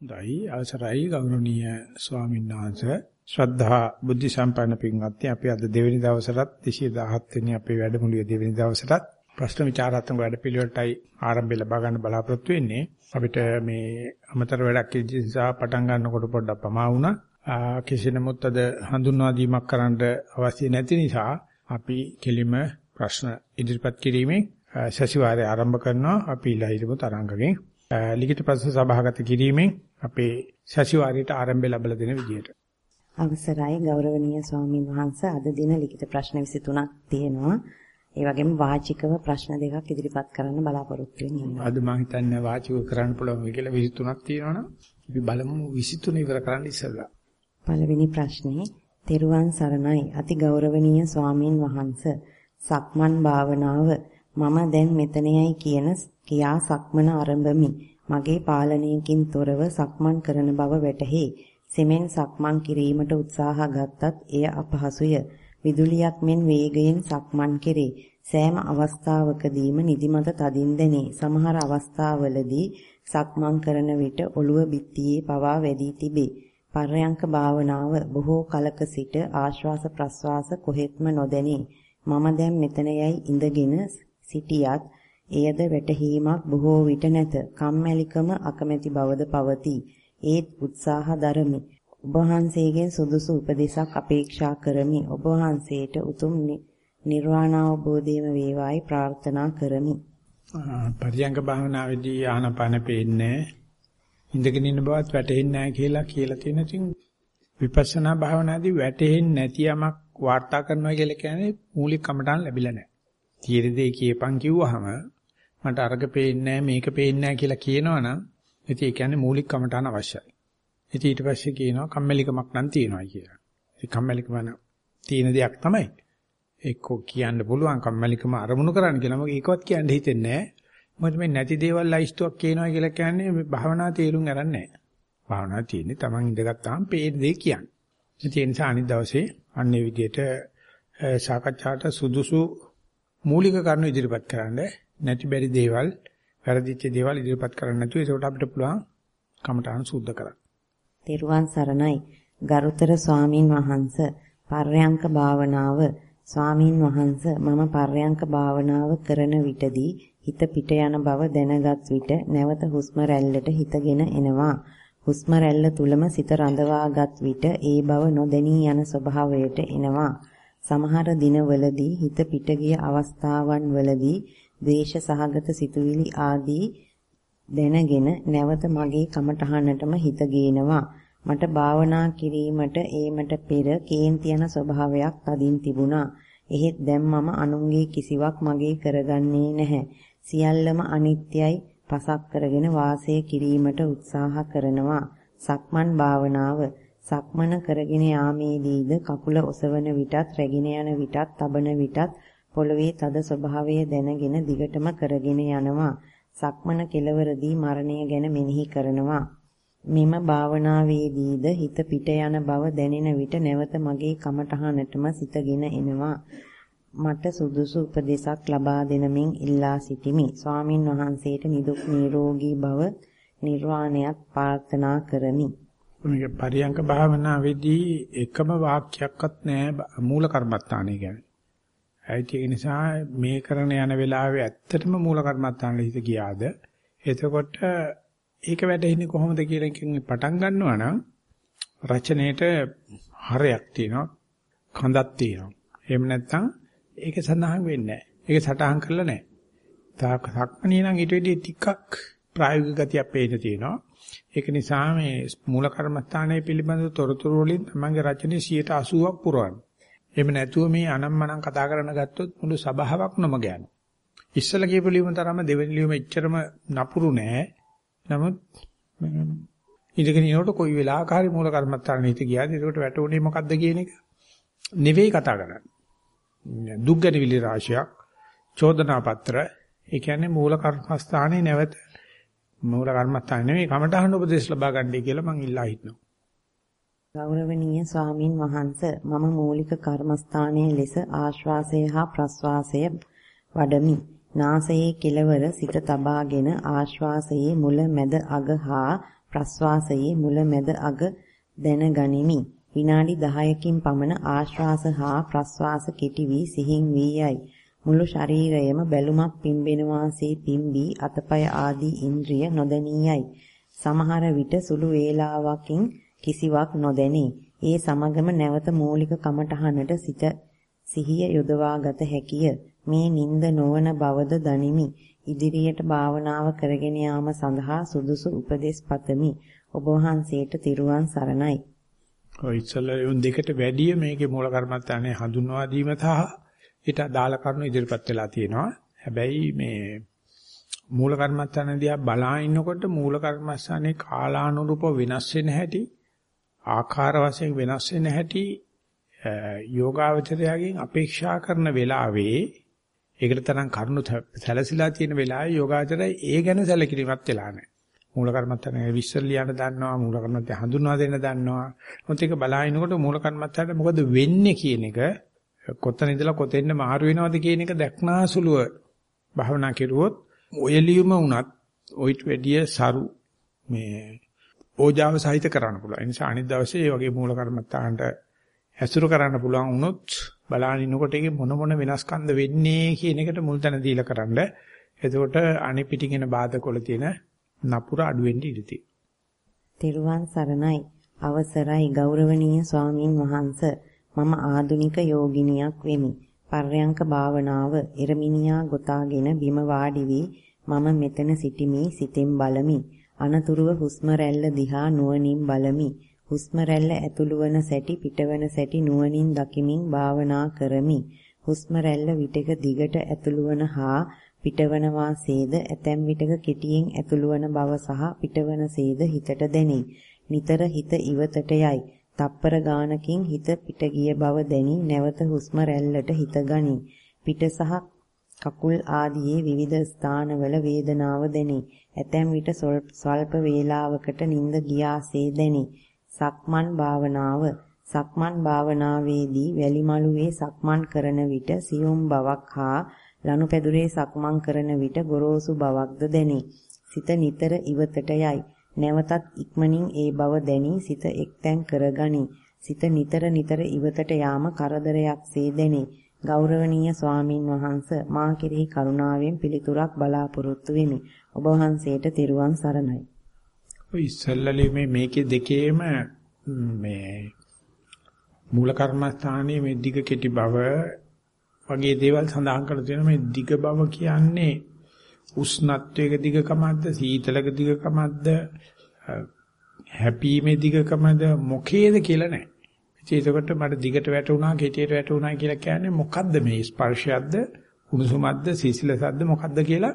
දෛ අවසරයි ගෞරවනීය ස්වාමීන් වහන්සේ. ශ්‍රද්ධා බුද්ධ සම්පන්න පින්වත්නි අපි අද දෙවෙනි දවසටත් 217 වෙනි අපේ වැඩමුළුවේ දෙවෙනි දවසටත් ප්‍රශ්න විචාරාත්මක වැඩපිළිවෙලටයි ආරම්භය ලබා ගන්න බලාපොරොත්තු වෙන්නේ. අපිට මේ අමතර වැඩක් නිසා පටන් ගන්නකොට පොඩ්ඩක් පමා වුණා. කිසි නමුත් අද හඳුන්වා දීමක් කරන්න අවශ්‍ය නැති නිසා අපි කෙලිම ප්‍රශ්න ඉදිරිපත් කිරීමෙන් සතිವಾರය ආරම්භ කරනවා. අපි ඉලහිරමු තරංගගෙන් ලිඛිත ප්‍රශ්න සභාගත කිරීමෙන් අපේ සතිವಾರයට ආරම්භය ලැබලා දෙන විදියට. අවසරයි ගෞරවනීය ස්වාමින් වහන්සේ අද දින ලිඛිත ප්‍රශ්න 23ක් තියෙනවා. ඒ වගේම වාචිකව ප්‍රශ්න දෙකක් ඉදිරිපත් කරන්න බලාපොරොත්තු වෙනවා අද මම හිතන්නේ වාචිකව කරන්න පුළුවන් කියලා 23ක් තියෙනවනම් අපි බලමු 23 ඉවර කරන්න ඉස්සෙල්ලා. පළවෙනි ප්‍රශ්නේ තෙරුවන් සරණයි. අති ගෞරවනීය ස්වාමින් වහන්සේ සක්මන් භාවනාව මම දැන් මෙතනයයි කියන කියා සක්මන ආරම්භමි. මගේ පාලනයකින් තොරව සක්මන් කරන බව වැටහි. සෙමෙන් සක්මන් කිරීමට උත්සාහ ගත්තත් එය අපහසුය. විදුලියක් මෙන් වේගයෙන් සක්මන් කෙරේ. සෑම අවස්ථාවකදීම නිදිමත තදින් දැනේ. සමහර අවස්ථාවලදී සක්මන් කරන විට ඔළුව බිත්තියේ පවා වැදී තිබේ. පර්යංක භාවනාව බොහෝ කලක සිට ආශ්වාස ප්‍රශ්වාස කොහෙත්ම නොදැනේ. මම දැන් මෙතනයයි ඉඳගෙන සිටියත් එයද වැටහීමක් බොහෝ විට නැත. කම්මැලිකම අකමැති බවද පවතී. ඒත් උත්සාහ දරමි. ඔබ වහන්සේගෙන් සුදුසු උපදේශක් අපේක්ෂා කරමි. ඔබ වහන්සේට උතුම් නිර්වාණ අවබෝධයම වේවායි ප්‍රාර්ථනා කරමි. පරියංග භාවනාවේදී ආනපන පේන්නේ ඉඳගෙන ඉන්න බවත් වැටහෙන්නේ නැහැ කියලා කියලා තියෙන ඉතින් විපස්සනා භාවනාදී වැටහෙන්නේ නැති යමක් වාර්තා කරනවා කියලා කියන්නේ මූලික කමටහන් ලැබිලා නැහැ. තියෙන දේ කියපන් කිව්වහම මට අරග පේන්නේ මේක පේන්නේ කියලා කියනවනම් ඉතින් ඒ කියන්නේ මූලික කමටහන අවශ්‍යයි. ඉතින් ඊට පස්සේ කියනවා කම්මැලිකමක් නම් තියෙනවා කියලා. ඉතින් කම්මැලිකම තියෙන දෙයක් තමයි. එක්කෝ කියන්න පුළුවන් කම්මැලිකම අරමුණු කරන්න කියලා. මම ඒකවත් කියන්න හිතෙන්නේ නැහැ. මොකද මේ නැති දේවල් ලයිස්තුවක් කියනවා කියලා කියන්නේ මේ භාවනා තේරුම් ගන්න නැහැ. භාවනා තියෙන්නේ Taman ඉඳගත්තාම පේන දේ කියන්නේ. ඒ නිසා අනිත් දවසේ අන්නේ විදිහට සාකච්ඡාට සුදුසු මූලික කරුණු ඉදිරිපත් කරන්න නැති බැරි දේවල් වැරදිච්ච දේවල් ඉදිරිපත් කරන්න නැතුව ඒකට අපිට පුළුවන් කමඨාන සුද්ධ කරන්න. තෙරුවන් සරණයි. ගරුතර ස්වාමින් වහන්ස පර්යංක භාවනාව. ස්වාමින් වහන්ස මම පර්යංක භාවනාව කරන විටදී හිත පිට යන බව දැනගත් විට නැවත හුස්ම රැල්ලට හිතගෙන එනවා. හුස්ම රැල්ල තුලම සිත රඳවාගත් විට ඒ බව නොදැනී යන ස්වභාවයට එනවා. සමහර දිනවලදී හිත පිට ගිය අවස්ථාවන් වලදී ද්වේෂ සහගත සිතුවිලි ආදී දැනගෙන නැවත මගේ කමටහනටම හිත ගේනවා. මට භාවනා කිරීමට ඒමට පෙර කේන්ති යන ස්වභාවයක් තදින් තිබුණා. එහෙත් දැන් මම අනුන්ගේ කිසිවක් මගේ කරගන්නේ නැහැ. සියල්ලම අනිත්‍යයි පසක් කරගෙන වාසය කිරීමට උත්සාහ කරනවා. සක්මන් භාවනාව සක්මන කරගෙන යාමේදීද කකුල ඔසවන විටත් රැගෙන යන විටත් තබන විටත් පොළවේ තද ස්වභාවය දැනගෙන දිගටම කරගෙන යනවා. සක්මන කෙලවරදී මරණය ගැන මෙනෙහි කරනවා. මෙම භාවනාවේදීද හිත පිට යන බව දැනෙන විට නැවත මගේ කමටහනටම සිතගෙන එනවා. මට සුදුසු උපදේශක් ලබා දෙනමින් ඉල්ලා සිටිමි. ස්වාමින් වහන්සේට නිදුක් නිරෝගී භව නිර්වාණයක් ප්‍රාර්ථනා කරමි. මේක පරියංක භාවනාවේදී එකම වාක්‍යයක්වත් නැහැ මූල කර්මස්ථානය ගැන. ඒ නිසා මේ කරන යන වෙලාවේ ඇත්තටම මූල කර්මස්ථානෙ හිත ගියාද? එතකොට ඒක වැටෙන්නේ කොහොමද කියන එකෙන් පටන් ගන්නවා නම් රචනයේට හරයක් තියෙනවා, කඳක් තියෙනවා. එහෙම නැත්නම් ඒක සඳහන් වෙන්නේ නැහැ. ඒක සටහන් කරලා නැහැ. තාක් සක්මණේ නම් ඊට වෙඩි ටිකක් ප්‍රායෝගික ගතියක් පේන්න තියෙනවා. ඒක නිසා මේ මූල කර්මස්ථානයේ පිළිබඳ තොරතුරු වලින් තමන්ගේ රචනයේ 80ක් පුරවන්න. එහෙම නැතුව මේ අනම්මනම් කතා කරන ගත්තොත් මුළු සභාවක් නොමග යනවා. ඉස්සල කියපු ලියුම තරම දෙවෙනි ලියුම එච්චරම නපුරු නෑ. නමුත් ඉඳගෙන ඉනකොට කොයි වෙලාවක හරි මූල කර්මස්ථාන හිත ගියාද ඒකට වැටුනේ මොකද්ද කියන එක නෙවෙයි කතා කරන්නේ. දුක්ගැනවිලි රාශියක් චෝදනා පත්‍ර ඒ කියන්නේ මූල කර්මස්ථානේ නැවත මූල කර්මස්ථානේ නෙවෙයි කමඨහන උපදේශ ලබා ගන්නයි කියලා මං ඉල්ලා හිටනවා. ගෞරවනීය ස්වාමින් වහන්ස මම මූලික කර්මස්ථානයේ ලෙස ආශ්වාසය හා ප්‍රශ්වාසය වඩමි. නාසයේ කෙළවර සිත තබාගෙන ආශ්වාසයේ මුල මැද අග හා ප්‍රස්වාසයේ මුල මැද අග දැනගනිමි. විනාඩි 10කින් පමණ ආශ්වාස හා ප්‍රස්වාස කෙටි වී සිහින් වී යයි. මුළු ශරීරයම බැලුමක් පිම්බෙනවාසේ පිම්බී අතපය ආදී ඉන්ද්‍රිය නොදැනී යයි. සමහර විට සුළු වේලාවකින් කිසිවක් නොදැනේ. ඒ සමගම නැවත මූලික කමටහනට සිත සිහිය යොදවාගත හැකිය. මේ නිନ୍ଦ නොවන බවද දනිමි. ඉදිරියට භාවනාව කරගෙන යාම සඳහා සුදුසු උපදෙස් පතමි. ඔබ වහන්සේට තිරුවන් සරණයි. ඔය ඉස්සල්ලා දෙකට වැඩිය මේකේ මූල කර්මත්තානේ හඳුන්වා දීම සහ ඊට අදාළ කරුණු ඉදිරිපත් වෙලා තියෙනවා. හැබැයි මේ මූල කර්මත්තාන දිහා බලා ඉන්නකොට මූල කර්මස්ථානේ කාලානුරූප වෙනස් වෙන හැටි ආකාර වශයෙන් වෙනස් වෙන හැටි යෝගාවචරයෙන් අපේක්ෂා කරන වෙලාවේ ඒකට තරම් කරුණු සැලසිලා තියෙන වෙලාවේ යෝගාචරය ඒ ගැන සැලකිලිමත් වෙලා නැහැ. මූල කර්මත්තනේ විශ්සල් ලියන්න දන්නවා මූල කර්මත්තේ හඳුන්වා දෙන්න දන්නවා. මොකද ඒක බලාගෙනකොට මූල කර්මත්තට මොකද වෙන්නේ කියන එක කොතන ඉඳලා කොතෙන්ද මාරු වෙනවද කියන එක දැක්නාසුලුව භාවනා කෙරුවොත් ඔය ලියුම වුණත් ඔයිට වැඩිය සරු මේ ඕජාව සහිත කරන්න පුළුවන්. ඒ නිසා අනිත් දවසේ මේ වගේ මූල කර්මත්තාන්ට ඇසුරු කරන්න පුළුවන් වුණොත් බලාගෙන ඉන්නකොට ඒකේ මොන මොන වෙනස්කම්ද වෙන්නේ කියන එකට මුල් තැන දීලා කරන්න. එතකොට අනිත් පිටින් එන බාධකවල තියෙන නපුර අඩු වෙන්න ඉඩ තියෙනවා. සරණයි අවසරයි ගෞරවනීය ස්වාමින් වහන්ස මම ආදුනික යෝගිනියක් වෙමි. පර්යංක භාවනාව එරමිනියා ගොතාගෙන බිම වාඩි වී මම මෙතන සිටිමි සිතෙන් බලමි. අනතුරුව හුස්ම රැල්ල දිහා නුවණින් බලමි. හුස්ම රැල්ල ඇතුළු වන සැටි පිටවන සැටි නුවණින් දකිමින් භාවනා කරමි. හුස්ම රැල්ල විටක දිගට ඇතුළු වන හා පිටවන වාසේද ඇතැම් විටක කෙටියෙන් ඇතුළු වන බව සහ පිටවන සේද හිතට දැනේ. නිතර හිත ඉවතට යයි. තප්පර ගානකින් හිත පිට ගිය බව දැනි නැවත හුස්ම රැල්ලට හිත ගනි. පිට සහ කකුල් ආදියේ විවිධ ස්ථානවල වේදනාව දැනේ. ඇතැම් විට ස්වල්ප වේලාවකට නිින්ද ගියාසේ දැනේ. සක්මන් භාවනාව සක්මන් භාවනාවේදී වැලිමලුවේ සක්මන් කරන විට සියුම් බවක් හා ලනුපැදුරේ සක්මන් කරන විට ගොරෝසු බවක්ද දැනේ. සිත නිතර ඉවතට යයි. නැවතත් ඉක්මනින් ඒ බව දැනි සිත එක්තැන් කරගනි. සිත නිතර නිතර ඉවතට යාම කරදරයක්සේ දැනේ. ගෞරවනීය ස්වාමින් වහන්ස මා කෙරෙහි කරුණාවෙන් පිළිතුරක් බලාපොරොත්තු වෙමි. ඔබ වහන්සේට තෙරුවන් සරණයි. ඔය ඉස්සල්ලාලේ මේ මේකේ දෙකේම මේ මූල කර්මස්ථානයේ මේ දිග කෙටි බව වගේ දේවල් සඳහන් කරලා තියෙනවා මේ දිග බව කියන්නේ උෂ්ණත්වයක දිගකමක්ද සීතලක දිගකමක්ද හැපීමේ දිගකමද මොකේද කියලා නැහැ. ඒකකොට මට දිගට වැටුණා කෙටියට වැටුණා කියලා කියන්නේ මොකද්ද මේ ස්පර්ශයක්ද උණුසුමක්ද සීසලසක්ද මොකද්ද කියලා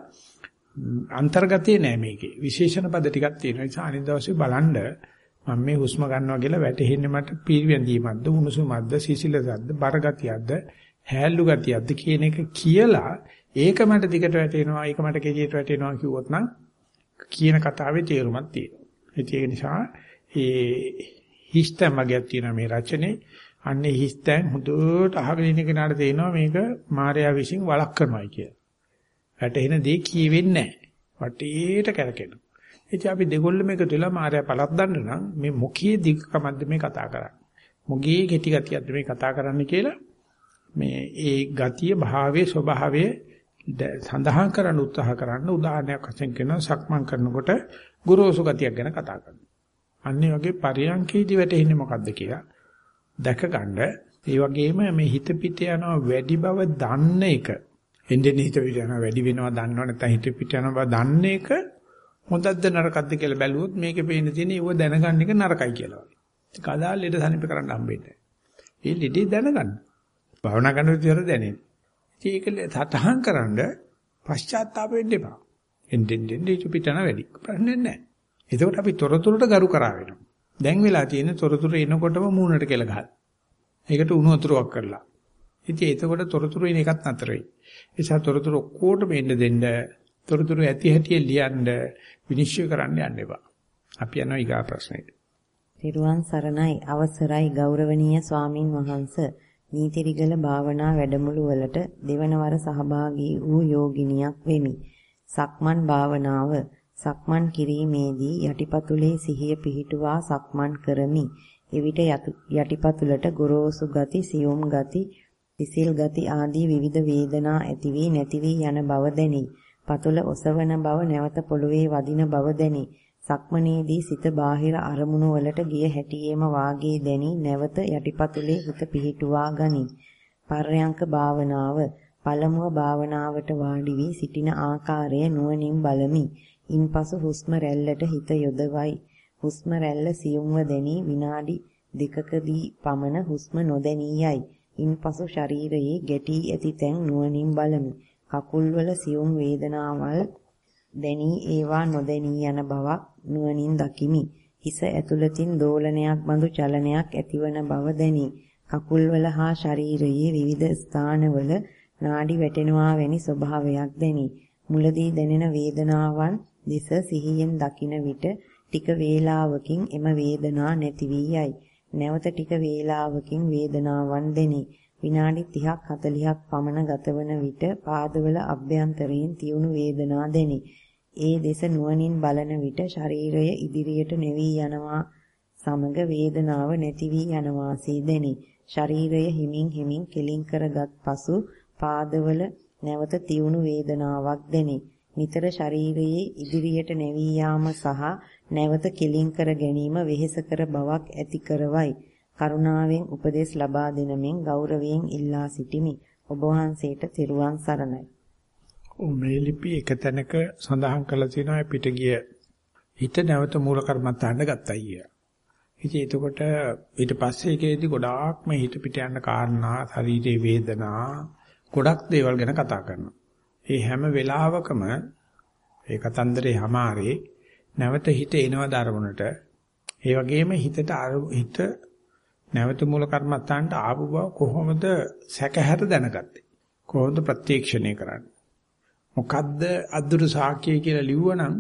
අන්තර්ගතයේ නෑ මේකේ. විශේෂණ පද ටිකක් තියෙනවා. ඒ නිසා අනිත් දවසේ බලන්න මම මේ හුස්ම ගන්නවා කියලා වැටෙන්නේ මට පීරියන්දීමක්ද උණුසුමක්ද සීසලසක්ද බරගතියක්ද හැල්ලු ගතියක්ද කියන එක කියලා ඒක මට දිගට වැටෙනවා ඒක මට කෙටියට වැටෙනවා කිව්වොත් නම් කියන කතාවේ තේරුමක් තියෙනවා. ඒක නිසා ඒ හිස්තැන් වගේක් තියෙනවා මේ රචනයේ. අන්නේ හිස්තැන් හොඳට අහගෙන ඉන්න කෙනාට තේරෙනවා මේක මායя විසින් වළක් කරනවායි කියලා. වැටෙන දේ කියවෙන්නේ නැහැ. වටේට කැරකෙනවා. ඉතින් අපි දෙගොල්ලම එකතු වෙලා මායя පළක් දන්න නම් මේ මොකී දිගකමක්ද මේ කතා කරන්නේ. මොගේ කෙටි ගතියක්ද මේ කතා කරන්නේ කියලා මේ ඒ ගතිය භාවයේ ස්වභාවයේ සඳහන් කරන්න උත්සාහ කරන්න උදාහරණයක් වශයෙන් කියනවා සක්මන් කරනකොට ගුරුසු ගතියක් ගැන කතා කරනවා. අන්නේ වගේ පරියන්කේදී වැටෙන්නේ මොකද්ද කියලා දැක ගන්න. ඒ වගේම මේ හිත පිට යනවා වැඩි බව දන්න එක. එන්නේ හිත පිට යනවා වැඩි වෙනවා දන්නව නැත්නම් හිත පිට යනවා බව දන්න එක හොඳක්ද නරකක්ද කියලා බැලුවොත් මේකේ පේන තියෙන ඒව දැනගන්න එක නරකයි කියලා වගේ. ඒක අදාළ ලෙඩ සනිප කරන්න හම්බෙන්නේ. ඒ ලෙඩේ දැනගන්න. භාවනා කරන විදිහට දැනෙන්න. ඉතින් ඒක සතහන් කරන්ඩ පශ්චාත්තාප වෙන්න එපා. එන්නෙන් එන්නේ හිත පිට යන වැඩි. ප්‍රශ්නේ නැහැ. එතකොට අපි තොරතුරට ගරු කරා වෙනවා. දැන් වෙලා තියෙන තොරතුරු එනකොටම මූණට කෙල ගහලා. ඒකට උණු වතුරක් කරලා. ඉතින් එතකොට තොරතුරු එන එකත් නතර වෙයි. ඒ නිසා තොරතුරු ඔක්කොටම එන්න දෙන්න තොරතුරු ඇති හැටි ලියන්න විනිශ්චය කරන්න යන්න එපා. අපි යනවා ඊගා ප්‍රශ්නෙට. තිරුවන් සරණයි අවසරයි ගෞරවනීය ස්වාමින් වහන්සේ නීතිරිගල භාවනා වැඩමුළු වලට දෙවනවර සහභාගී වූ යෝගිනියක් වෙමි. සක්මන් භාවනාව සක්මන් කිරීමේදී යටිපතුලේ සිහිය පිහිටුවා සක්මන් කරමි. එවිට යටිපතුලට ගොරෝසු ගති, සියුම් ගති, සිසිල් ගති ආදී විවිධ වේදනා ඇති වී නැති වී යන බව දැනේ. පතුල ඔසවන බව නැවත පොළවේ වදින බව දැනේ. සක්මනේදී සිත බාහිර අරමුණු වලට ගිය හැටියේම වාගේ දැනි නැවත යටිපතුලේ හිත පිහිටුවා ගනි. පර්යංක භාවනාව පළමුව භාවනාවට වාඩි වී සිටින ආකාරය නුවණින් බලමි. ඉන්පසු හුස්ම රැල්ලට හිත යොදවයි. හුස්ම රැල්ල සියුම්ව දැනි විනාඩි දෙකකදී පමණ හුස්ම නොදැනී යයි. ඉන්පසු ශරීරයේ ගැටී ඇති තැන් නුවණින් බලමි. කකුල්වල සියුම් වේදනාවල් දැනී ඒවා නොදැනී යන බවක් නුවණින් දකිමි. හිස ඇතුළතින් දෝලනයක් බඳු චලනයක් ඇතිවන බව දැනි. කකුල්වල හා ශරීරයේ විවිධ ස්ථානවල නාඩි වැටෙනවා වැනි ස්වභාවයක් දැනි. මුලදී දැනෙන වේදනාවන් දෙස සිහියෙන් දකින විට ටික වේලාවකින් එම වේදනා නැති වී යයි. නැවත ටික වේලාවකින් වේදනාවන් දැනි. විනාඩි 30ක් 40ක් පමණ ගතවන විට පාදවල අභ්‍යන්තරයෙන් තියුණු වේදනා දැනේ. ඒ දෙස නුවණින් බලන විට ශරීරය ඉදිරියට නැවී යනවා සමග වේදනාව නැති වී යනවාසේ දැනේ. ශරීරය හිමින් හිමින් කෙලින් කරගත් පසු පාදවල නැවත තියුණු වේදනාවක් දැනේ. නිතර ශරීරයේ ඉදිරියට නැවී යාම සහ නැවත කෙලින් කර ගැනීම වෙහෙසකර බවක් ඇති කරවයි. කරුණාවෙන් උපදෙස් ලබා දෙනමින් ගෞරවයෙන් ඉල්ලා සිටිමි. ඔබ වහන්සේට තෙරුවන් සරණයි. මේ ලිපි එක තැනක සඳහන් කරලා තියෙනවා පිට ගිය හිත නැවත මූල කර්මත්තාන්න ගත්තා කිය. ඉතින් එතකොට ඊට පස්සේ ඒකේදී ගොඩාක් මේ හිත පිට යන කාරණා, ශරීරයේ වේදනා, ගොඩක් දේවල් ගැන කතා කරනවා. ඒ හැම වෙලාවකම ඒ කතන්දරේ හැමාරේ නැවත හිත එනවා දරමුණට. ඒ වගේම හිතට හිත නැවත මූල කර්මත්තාන්ට ආපු බව කොහොමද සැකහැර දැනගත්තේ? කොහොමද ප්‍රත්‍යක්ෂණය කරන්නේ? මොකද්ද අද්දුරු සාක්කිය කියලා ලිව්වනම්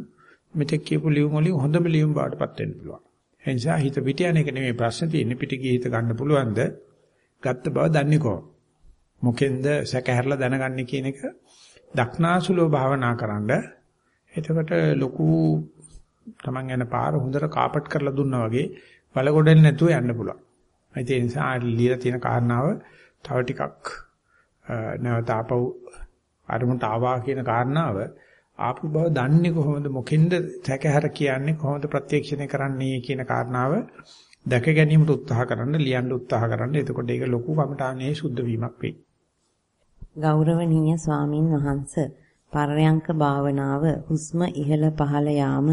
මෙතෙක් කියපු ලියුම් වලින් හොඳම ලියුම් බවටපත් වෙන්න පුළුවන්. ඒ නිසා හිත පිට යන එක නෙමෙයි ප්‍රශ්නේ තියෙන්නේ පිට ගියේ හිත ගන්න පුළුවන්ද? ගත්ත බව දන්නේ කොහොමද? මොකෙන්ද සැකහැරලා දැනගන්නේ කියන එක දක්නාසුලෝ භාවනා කරන්න. එතකොට ලොකු Taman යන පාර හොඳට කාපට් කරලා දුන්නා වගේ වලගොඩෙන් නැතුව යන්න පුළුවන්. ඒ නිසා ලියලා තියෙන කාරණාව තව ටිකක් නැවත ආපහු අරමුණට ආවා කියන කාරණාව ආපු බව දන්නේ කොහොමද? මොකෙන්ද සැකහැර කියන්නේ? කොහොමද ප්‍රත්‍යක්ෂණය කරන්නේ කියන කාරණාව දැක ගැනීමට උත්සාහ කරන්න ලියන්න උත්සාහ කරන්න. එතකොට ඒක ලොකු කමඨානේ සුද්ධ වීමක් වෙයි. ගෞරවනීය ස්වාමින් වහන්ස පර්යංක භාවනාව හුස්ම ඉහළ පහළ යාම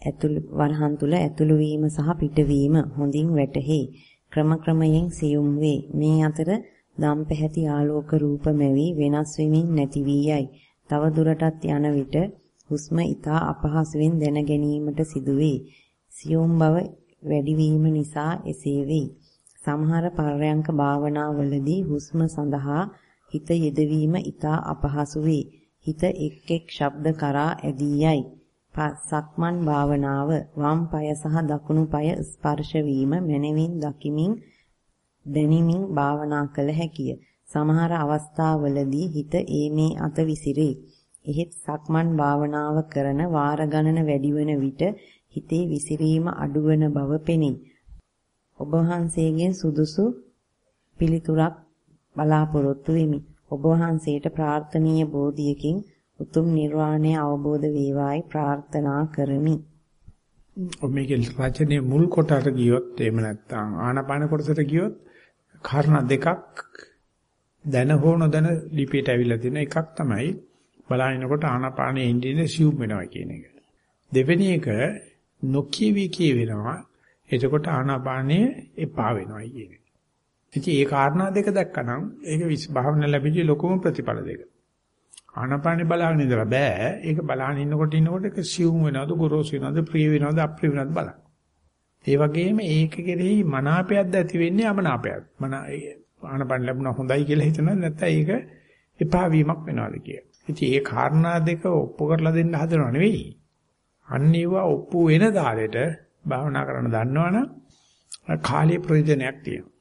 ඇතුළු වරහන් තුල ඇතුළු වීම සහ පිටවීම හොඳින් වැටහි. ක්‍රම ක්‍රමයෙන් සියුම් වේ. මේ අතර දම් පැහැති ආලෝක රූප මැවි වෙනස් වෙමින් නැති වී යයි. තව දුරටත් යන විට හුස්ම ඊතා අපහසුවෙන් දැන ගැනීමට සිදුවේ. සියුම් බව වැඩි වීම නිසා එසේ වෙයි. සමහර පර්යංක භාවනාවලදී හුස්ම සඳහා හිත යෙදවීම ඊතා අපහසු වේ. හිත එක් එක් ශබ්ද කරා ඇදී යයි. සක්මන් භාවනාව වම් පාය සහ දකුණු පාය ස්පර්ශ වීම මනමින් දකිමින් දැනිමින් භාවනා කළ හැකිය. සමහර අවස්ථාවලදී හිත ඒමේ අත විසිරේ. එහෙත් සක්මන් භාවනාව කරන වාර ගණන වැඩිවන විට හිතේ විසිරීම අඩුවන බව පෙනේ. ඔබ වහන්සේගෙන් සුදුසු පිළිතුරක් බලාපොරොත්තු වෙමි. ඔබ වහන්සේට ප්‍රාර්ථනීය බෝධියකින් උතුම් නිර්වාණය අවබෝධ වේවායි ප්‍රාර්ථනා කරමි. මේකේ රචනයේ මුල් කොටට ගියොත් එහෙම නැත්නම් ආනාපාන කොටසට ගියොත් කාරණා දෙකක් දැන හෝ නොදැන ලිපියට ඇවිල්ලා තියෙන එකක් තමයි බලහිනකොට ආනාපානයේ ඉන්දිනේ සිව් වෙනවා කියන එක. දෙවෙනි එක නොකියවි කියවෙනවා. එතකොට ආනාපානයේ එපා වෙනවා කියන එක. ඉතින් ඒ කාරණා දෙක දැක්කනම් ඒක භාවනා ලැබිච්ච ලොකුම ප්‍රතිඵල දෙක. ආනාපානෙ බලන්න ඉඳලා බෑ. ඒක බලන්න ඉන්නකොට ඉන්නකොට ඒක සිව් වෙනවද, ගොරෝසු වෙනවද, ප්‍රිය වෙනවද, අප්‍රිය වෙනවද බලන්න. ඒ වගේම ඒක කෙරෙහි මනාපයක්ද ඇති වෙන්නේ අමනාපයක්. මන ආනපන ලැබුණා හොඳයි කියලා හිතනවා නැත්නම් ඒක එපා වීමක් වෙනවාද කියලා. ඉතින් ඒ කාරණා දෙක ඔප්පු කරලා දෙන්න හදනව නෙවෙයි. අන්න ඒවා ඔප්පු වෙන දාලෙට භාවනා කරන්න දන්නවනම් කාලයේ ප්‍රයෝජනයක් තියෙනවා.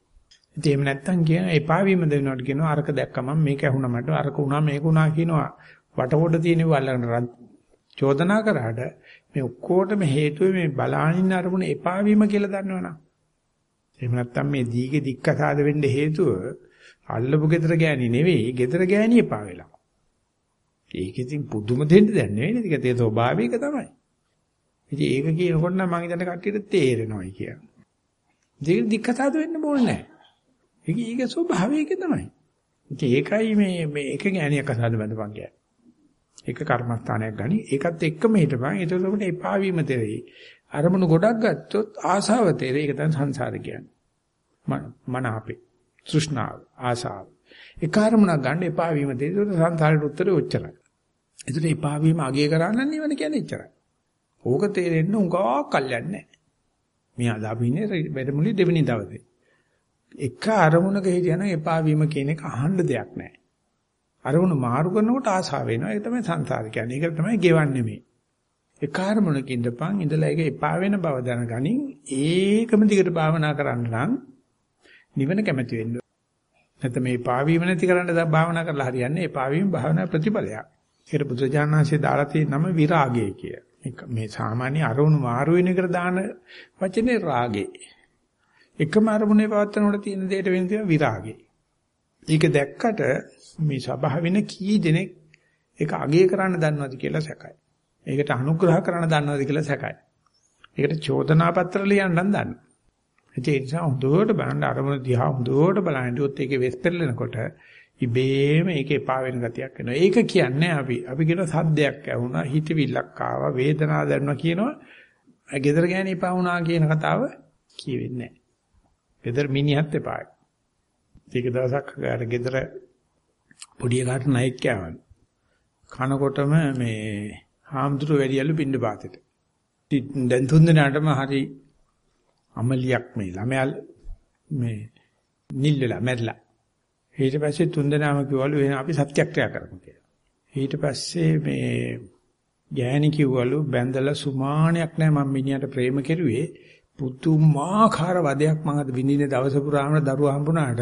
ඉතින් එහෙම නැත්නම් කියන එපා වීම දෙනවට කියනවා අරක දැක්කම මේක ඇහුණා මට අරක උනා මේක උනා කියනවා වටකොඩ තියෙන වල්ලගෙන චෝදනා කරාට මේ ඔක්කොටම හේතුව මේ බලානින්න අරමුණ එපා වීම කියලා දන්නවනම්. එහෙම නැත්නම් මේ දීගේ දික්කසාද වෙන්න හේතුව අල්ලපු gedara ගෑණි නෙවෙයි, gedara ගෑණි එපා වෙලා. ඒක ඉතින් පුදුම දෙන්න දැන් නෙවෙයි නේද? ඒක ස්වභාවික තමයි. ඉතින් ඒක කියනකොට නම් මම හිතන්නේ කට්ටියට තේරෙනවයි කියන්නේ. දෙක දික්කසාද වෙන්න ඕනේ නැහැ. ඒක ඒක ස්වභාවික තමයි. ඒකයි මේ මේ එක ගෑණියක් අසාද බඳපන් කියන්නේ. එක කර්මස්ථානයක් ගනි. ඒකත් එක්කම හිටපන්. එතකොට එපා වීම තෙරෙයි. අරමුණු ගොඩක් ගත්තොත් ආසාව තෙරෙයි. ඒක තමයි සංසාර කියන්නේ. මන අපේ තෘෂ්ණාව ආසාව. ඒ කර්මණක් ගන්න එපා වීම තෙරෙයි. ඒක සංසාරේට උත්තරේ ඔච්චරයි. ඒතර එපා වීම අගය කරන්න නිවන කියන්නේ එච්චරයි. ඕක තේරෙන්න උඟා කල්යන්නේ නැහැ. මේ අද අපි ඉන්නේ වැඩමුළි දෙවෙනි දවසේ. එක අරමුණක හිටියනම් එපා වීම කියන එක අහන්න දෙයක් නැහැ. අරමුණු මාරු කරනකොට ආසාව වෙනවා. ඒක තමයි සංසාර කියන්නේ. ඒක තමයි ගෙවන්නේ මේ. ඒ කාර්මුණක ඉඳපන් ඉඳලා ඒක එපා වෙන බව දැනගනින් ඒකම දිගට භාවනා කරන්න නම් නිවන කැමති වෙන්න. නැත්නම් මේ පාවීම නැති කරන්න භාවනා කරලා හරියන්නේ ඒ පාවීම භාවනා ප්‍රතිඵලයක්. ඒකට බුදුජානනාංශයේ දාලා තියෙන නම විරාගය කිය. මේ සාමාන්‍ය අරමුණු මාරු වෙන එකට දාන වචනේ රාගේ. එකම අරමුණේ පවත්වනකොට තියෙන දෙයට වෙන දේ විරාගේ. ඒක දැක්කට මේ සබහ වෙන කී දෙනෙක් ඒක අගය කරන්න දන්නවද කියලා සැකයි. ඒකට අනුග්‍රහ කරන්න දන්නවද කියලා සැකයි. ඒකට චෝදනා පත්‍ර ලියන්නත් දන්න. ඒ නිසා හොඳට බලන්න අරමුණ දිහා හොඳට බලනකොට ඒකේ වෙස් පෙරලෙනකොට ඉබේම ඒකේ එපා වෙන ගතියක් එනවා. ඒක කියන්නේ අපි අපි කියන සද්දයක් ඇහුණා, හිතවිල්ලක් ආවා, වේදනාවක් දැනුණා කියනවා. ගෙදර ගෑණි එපා වුණා කියන කතාව කියවෙන්නේ නැහැ. ගෙදර මිනිහත් එපායි. ඒක දවසක් අර ගෙදර පොඩි එකාට නයික් කෑවලු. කනකොටම මේ හාමුදුරු වැඩියලු පින්න පාතේට. දැන් තුන් දිනකටම හරි අමලියක් මේ ළමයා මේ නිල් වෙලා මැරිලා. ඊට පස්සේ තුන් දෙනාම කිව්වලු එහෙනම් අපි සත්‍යක්‍රියා කරමු කියලා. ඊට පස්සේ මේ ගෑණි කිව්වලු බැඳලා සුමානයක් නැහැ මම මිනිහට ප්‍රේම කෙරුවේ පුදුමාකාර වදයක් මම අද විඳින දවස පුරාම දරුවා හම්බුණාට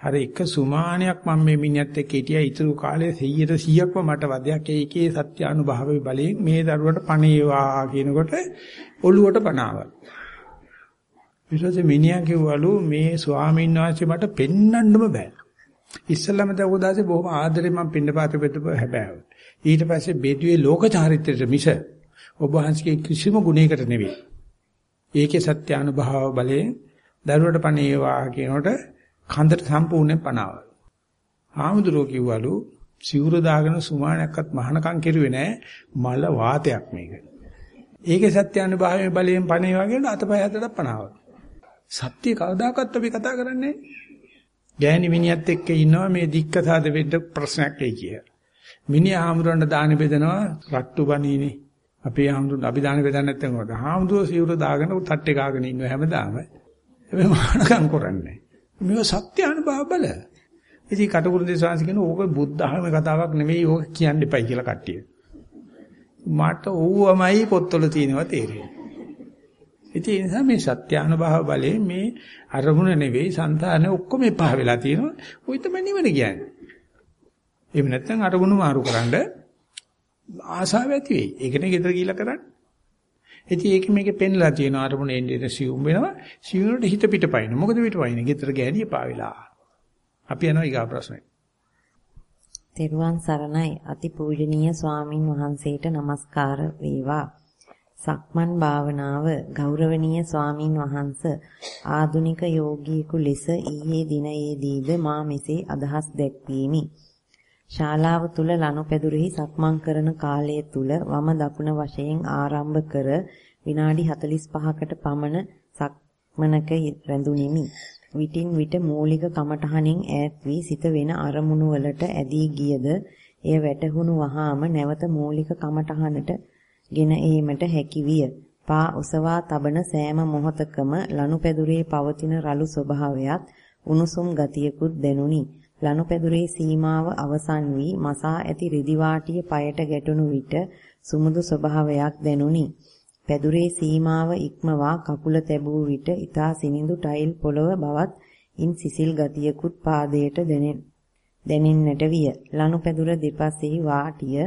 අර එක සුමානයක් මම මේ මිනිහත් එක්ක හිටියා. ඊතුරු කාලේ 100ට 100ක්ම මට වදයක්. ඒකේ සත්‍ය අනුභවයේ බලයෙන් මේ දරුවට පණේවා කියනකොට ඔළුවට පනාවල් ඊටසේ මිනිහා කිව්වලු මේ ස්වාමීන් වහන්සේ මට පෙන්වන්නම බෑ. ඉස්සල්ලාම දවදාසේ බොහොම ආදරෙන් මම පින්නපාත පෙතුව හැබෑව. ඊට පස්සේ බෙදුවේ ලෝක චාරිත්‍රයට මිස ඔබ වහන්සේගේ කිසිම ගුණයකට නෙවෙයි. ඒකේ සත්‍ය අනුභව බලයෙන් දරුවට පණේවා කියනකොට කන්දට සම්පූර්ණයෙන් පනාවල්. ආමුදුරෝ කිව්වලු සිවුර දාගෙන සුමානයක්වත් මහානකම් කෙරුවේ නෑ මල වාතයක් මේක. ඒකේ සත්‍ය අනුභවයේ බලයෙන් පණේවා කියන අතපය හදලා පනාවල්. සත්‍ය කවදාකවත් අපි කතා කරන්නේ ගෑණි මිනිහත් එක්ක ඉන්නවා මේ දික්කසාද වෙන්න ප්‍රශ්නයක් එයි කිය. මිනිහා ආමුරන්ට දාන බෙදනවා රට්ටු බණීනේ අපේ ආමුදුන් අභිදාන වේදන් නැත්තම් මොකද? ආමුදුව සිවුර දාගෙන තට්ටේ ගාගෙන ඉන්න හැමදාම මේ මානකම් කරන්නේ. මේක සත්‍ය අනුභව බල. ඉතින් කටුකුරු දේශාංශ කියන ඕක බුද්ධ ආගමේ කතාවක් නෙමෙයි ඕක කියන්න එපයි කියලා කට්ටිය. මට ඕවමයි පොත්වල තියෙනවා තේරෙන්නේ. ඉතින් ඒ නිසා මේ සත්‍ය අනුභව බලේ මේ අරමුණ නෙවෙයි సంతානේ ඔක්කොම එපා වෙලා තියෙනවා. ওই තමයි නිවන කියන්නේ. එහෙම නැත්නම් අරමුණු මාරු කරන්නේ ආසාව ඇති වෙයි. ඒකනේ ගෙදර ගිහිල්ලා කරන්නේ. ඉතින් ඒක මේකේ පෙන්ලා තියෙන අරමුණ එන්නේ සියුම් වෙනවා. සියුම්ට හිත පිටපයින්. මොකද පිටපයින්? ගෙදර ගෑණිය පාවිලා. අපි යනවා ඊගා ප්‍රශ්නේ. තෙරුවන් සරණයි අතිපූජනීය ස්වාමින් වහන්සේට নমස්කාර වේවා. සක්මන් භාවනාව ගෞරවනීය ස්වාමින් වහන්ස ආදුනික යෝගීකු ලෙස ඊයේ දිනයේදීද මා මෙසේ අදහස් දැක්වීමි. ශාලාව තුල ලනුපැදුරෙහි සක්මන් කරන කාලය තුල වම දකුණ වශයෙන් ආරම්භ කර විනාඩි 45කට පමණ සක්මනක රැඳුනිමි. විටින් විට මූලික කමඨහනින් ඈත් වී සිත වෙන අරමුණු වලට ඇදී ගියද එය වැටහුණු වහාම නැවත මූලික කමඨහනට ගෙන ඒමට හැකි විය. පා ඔසවා තබන සෑම මොහොතකම ලනුපැදුරේ පවතින රළු ස්වභාවයත් උණුසුම් ගතියකුත් දැනුනි. ලනුපැදුරේ සීමාව අවසන් වී මසා ඇති රිදි වාටිය পায়ට ගැටුණු විට සුමුදු ස්වභාවයක් දැනුනි. පැදුරේ සීමාව ඉක්මවා කකුල තැබූ විට ඊතා සිනිඳු ටයිල් පොළව බවත් ඉන් සිසිල් ගතියකුත් පාදයට දැනෙන්නට විය. ලනුපැදුර දෙපසෙහි වාටිය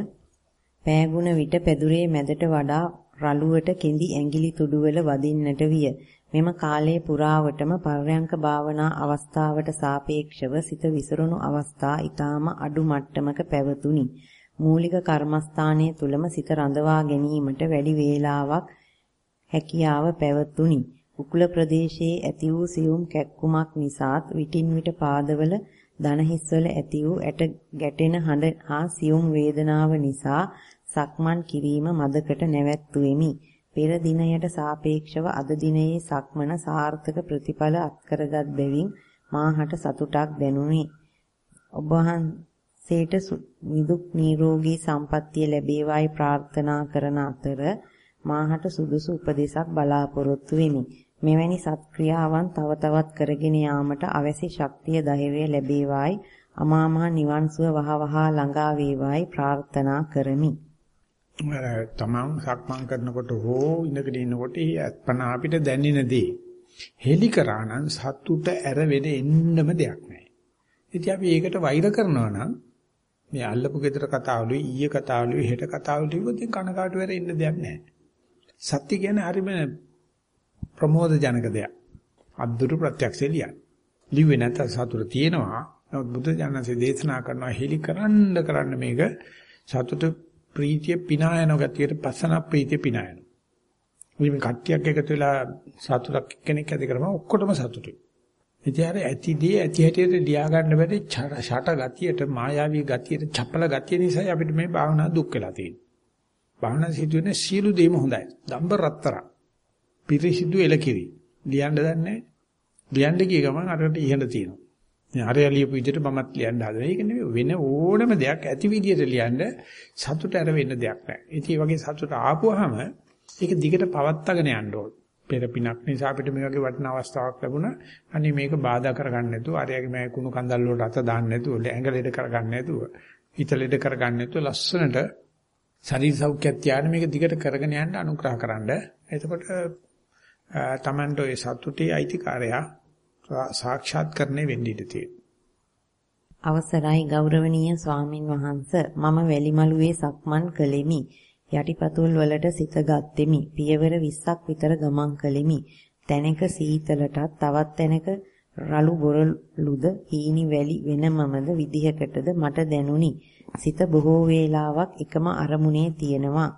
පෑගුණ විට පැදුරේ මැදට වඩා රළුවට කෙඳි ඇඟිලි තුඩුවල වදින්නට විය. මෙම කාලයේ පුරාවටම පර්යංක භාවනා අවස්ථාවට සාපේක්ෂව සිත විසිරුණු අවස්ථා ඊටාම අඩු මට්ටමක පැවතුණි. මූලික කර්මස්ථානයේ තුලම සිත රඳවා ගැනීමට වැඩි වේලාවක් හැකියාව පැවතුණි. උකුල ප්‍රදේශයේ ඇති වූ සියුම් කැක්කුමක් නිසාත් විටින් විට පාදවල දන හිස්වල ඇති වූ ඇට ගැටෙන හඬ හා සියුම් වේදනාව නිසා සක්මන් කිරීම මදකට නැවැත්තුෙමි. පෙර දිනයට සාපේක්ෂව අද දිනයේ සක්මන සාර්ථක ප්‍රතිඵල අත්කරගත් බැවින් මාහට සතුටක් දැනුනි. ඔබ වහන්සේට නිදුක් නිරෝගී සම්පන්නිය ලැබේවායි ප්‍රාර්ථනා කරන අතර මාහට සුදුසු උපදේශක් බලාපොරොත්තු වෙමි. මෙවැනි සත්ක්‍රියාවන් තව තවත් කරගෙන යාමට අවශ්‍ය ශක්තිය ධෛර්යය ලැබේවායි අමා මහ නිවන් සුව වහවහ ළඟා වේවායි ප්‍රාර්ථනා කරමි. තමන් සක්මන් කරනකොට හෝ ඉඳගෙන ඉන්නකොට අත්පන අපිට දැනෙන දේ හෙලි කරා නම් සතුට ඇර වෙන එන්නම දෙයක් නැහැ. ඉතින් අපි ඒකට වෛර කරනවා නම් මේ අල්ලපු ගෙදර කතාවලුයි ඊයේ කතාවලුයි හෙට කතාවලුයි ඉතින් කනකාට වෙර ඉන්න දෙයක් නැහැ. සත්‍ය කියන්නේ හරිම ප්‍රමෝද ජනක දෙයක්. අද්දුරු ප්‍රත්‍යක්ෂය ලියන්න. ලිව්වේ නැත්නම් සතුට තියෙනවා. නමුත් බුදු දඥාන්සේ දේශනා කරනවා හෙලි කරන්න කරන්න මේක සතුට ප්‍රීතිය පිනායන ගතියට පසන ප්‍රීතිය පිනායන. උයි මේ කට්ටියක් එකතු වෙලා සතුටක් කෙනෙක් ඇති කරම ඔක්කොටම සතුටුයි. ඉතින් අර ඇතිදී ඇති හැටියට ලියා ගන්න බැරි ෂට ගතියට මායාවී ගතියට චපල ගතිය නිසා අපිට මේ භාවනා දුක් වෙලා තියෙන්නේ. භාවනා සිදුවෙන සීළු දෙයම හොඳයි. දම්බ රත්තරන්. පිරිසිදු එලකිරි. ලියන්න දන්නේ ලියන්න ගිය ගමන් අරකට ඉහෙල තියෙනවා. දැන් අරය ලියපු විදිහට මමත් ලියන්න හදනවා. ඒක නෙවෙයි වෙන ඕනම දෙයක් ඇති විදිහට ලියන්න සතුට අර වෙන්න දෙයක් නැහැ. ඉතින් මේ වගේ සතුට ආපුවාම ඒක දිගට පවත්වාගෙන යන්න ඕන. පෙර පිනක් නිසා අපිට මේ වගේ වටිනා අවස්ථාවක් ලැබුණා. අනේ මේක බාධා කරගන්න නැතුව, අරයාගේ මේ කුණු කන්දල් වලට අත දාන්න නැතුව, ඇඟ ලෙඩ කරගන්න නැතුව, හිත ලෙඩ කරගන්න නැතුව ලස්සනට ශරීර සෞඛ්‍යය තියාගෙන මේක දිගට කරගෙන යන්න අනුග්‍රහ කරන්න. එතකොට තමන්ට ඒ සතුටේ අයිතිකාරයා සාක්ෂාත් කරන්නේ වෙන්න ඉඩ තියෙනවා. අවසරයි ගෞරවනීය ස්වාමින් වහන්ස මම වැලිමලුවේ සක්මන් කළෙමි. යටිපතුල් වලට සිත ගත්ෙමි. පියවර 20ක් විතර ගමන් කළෙමි. තැනක සීතලටත් තවත් තැනක රළු බොරළුද හීනි වැලි වෙනමමද විදිහකටද මට දැනුනි. සිත බොහෝ වේලාවක් එකම අරමුණේ තියෙනවා.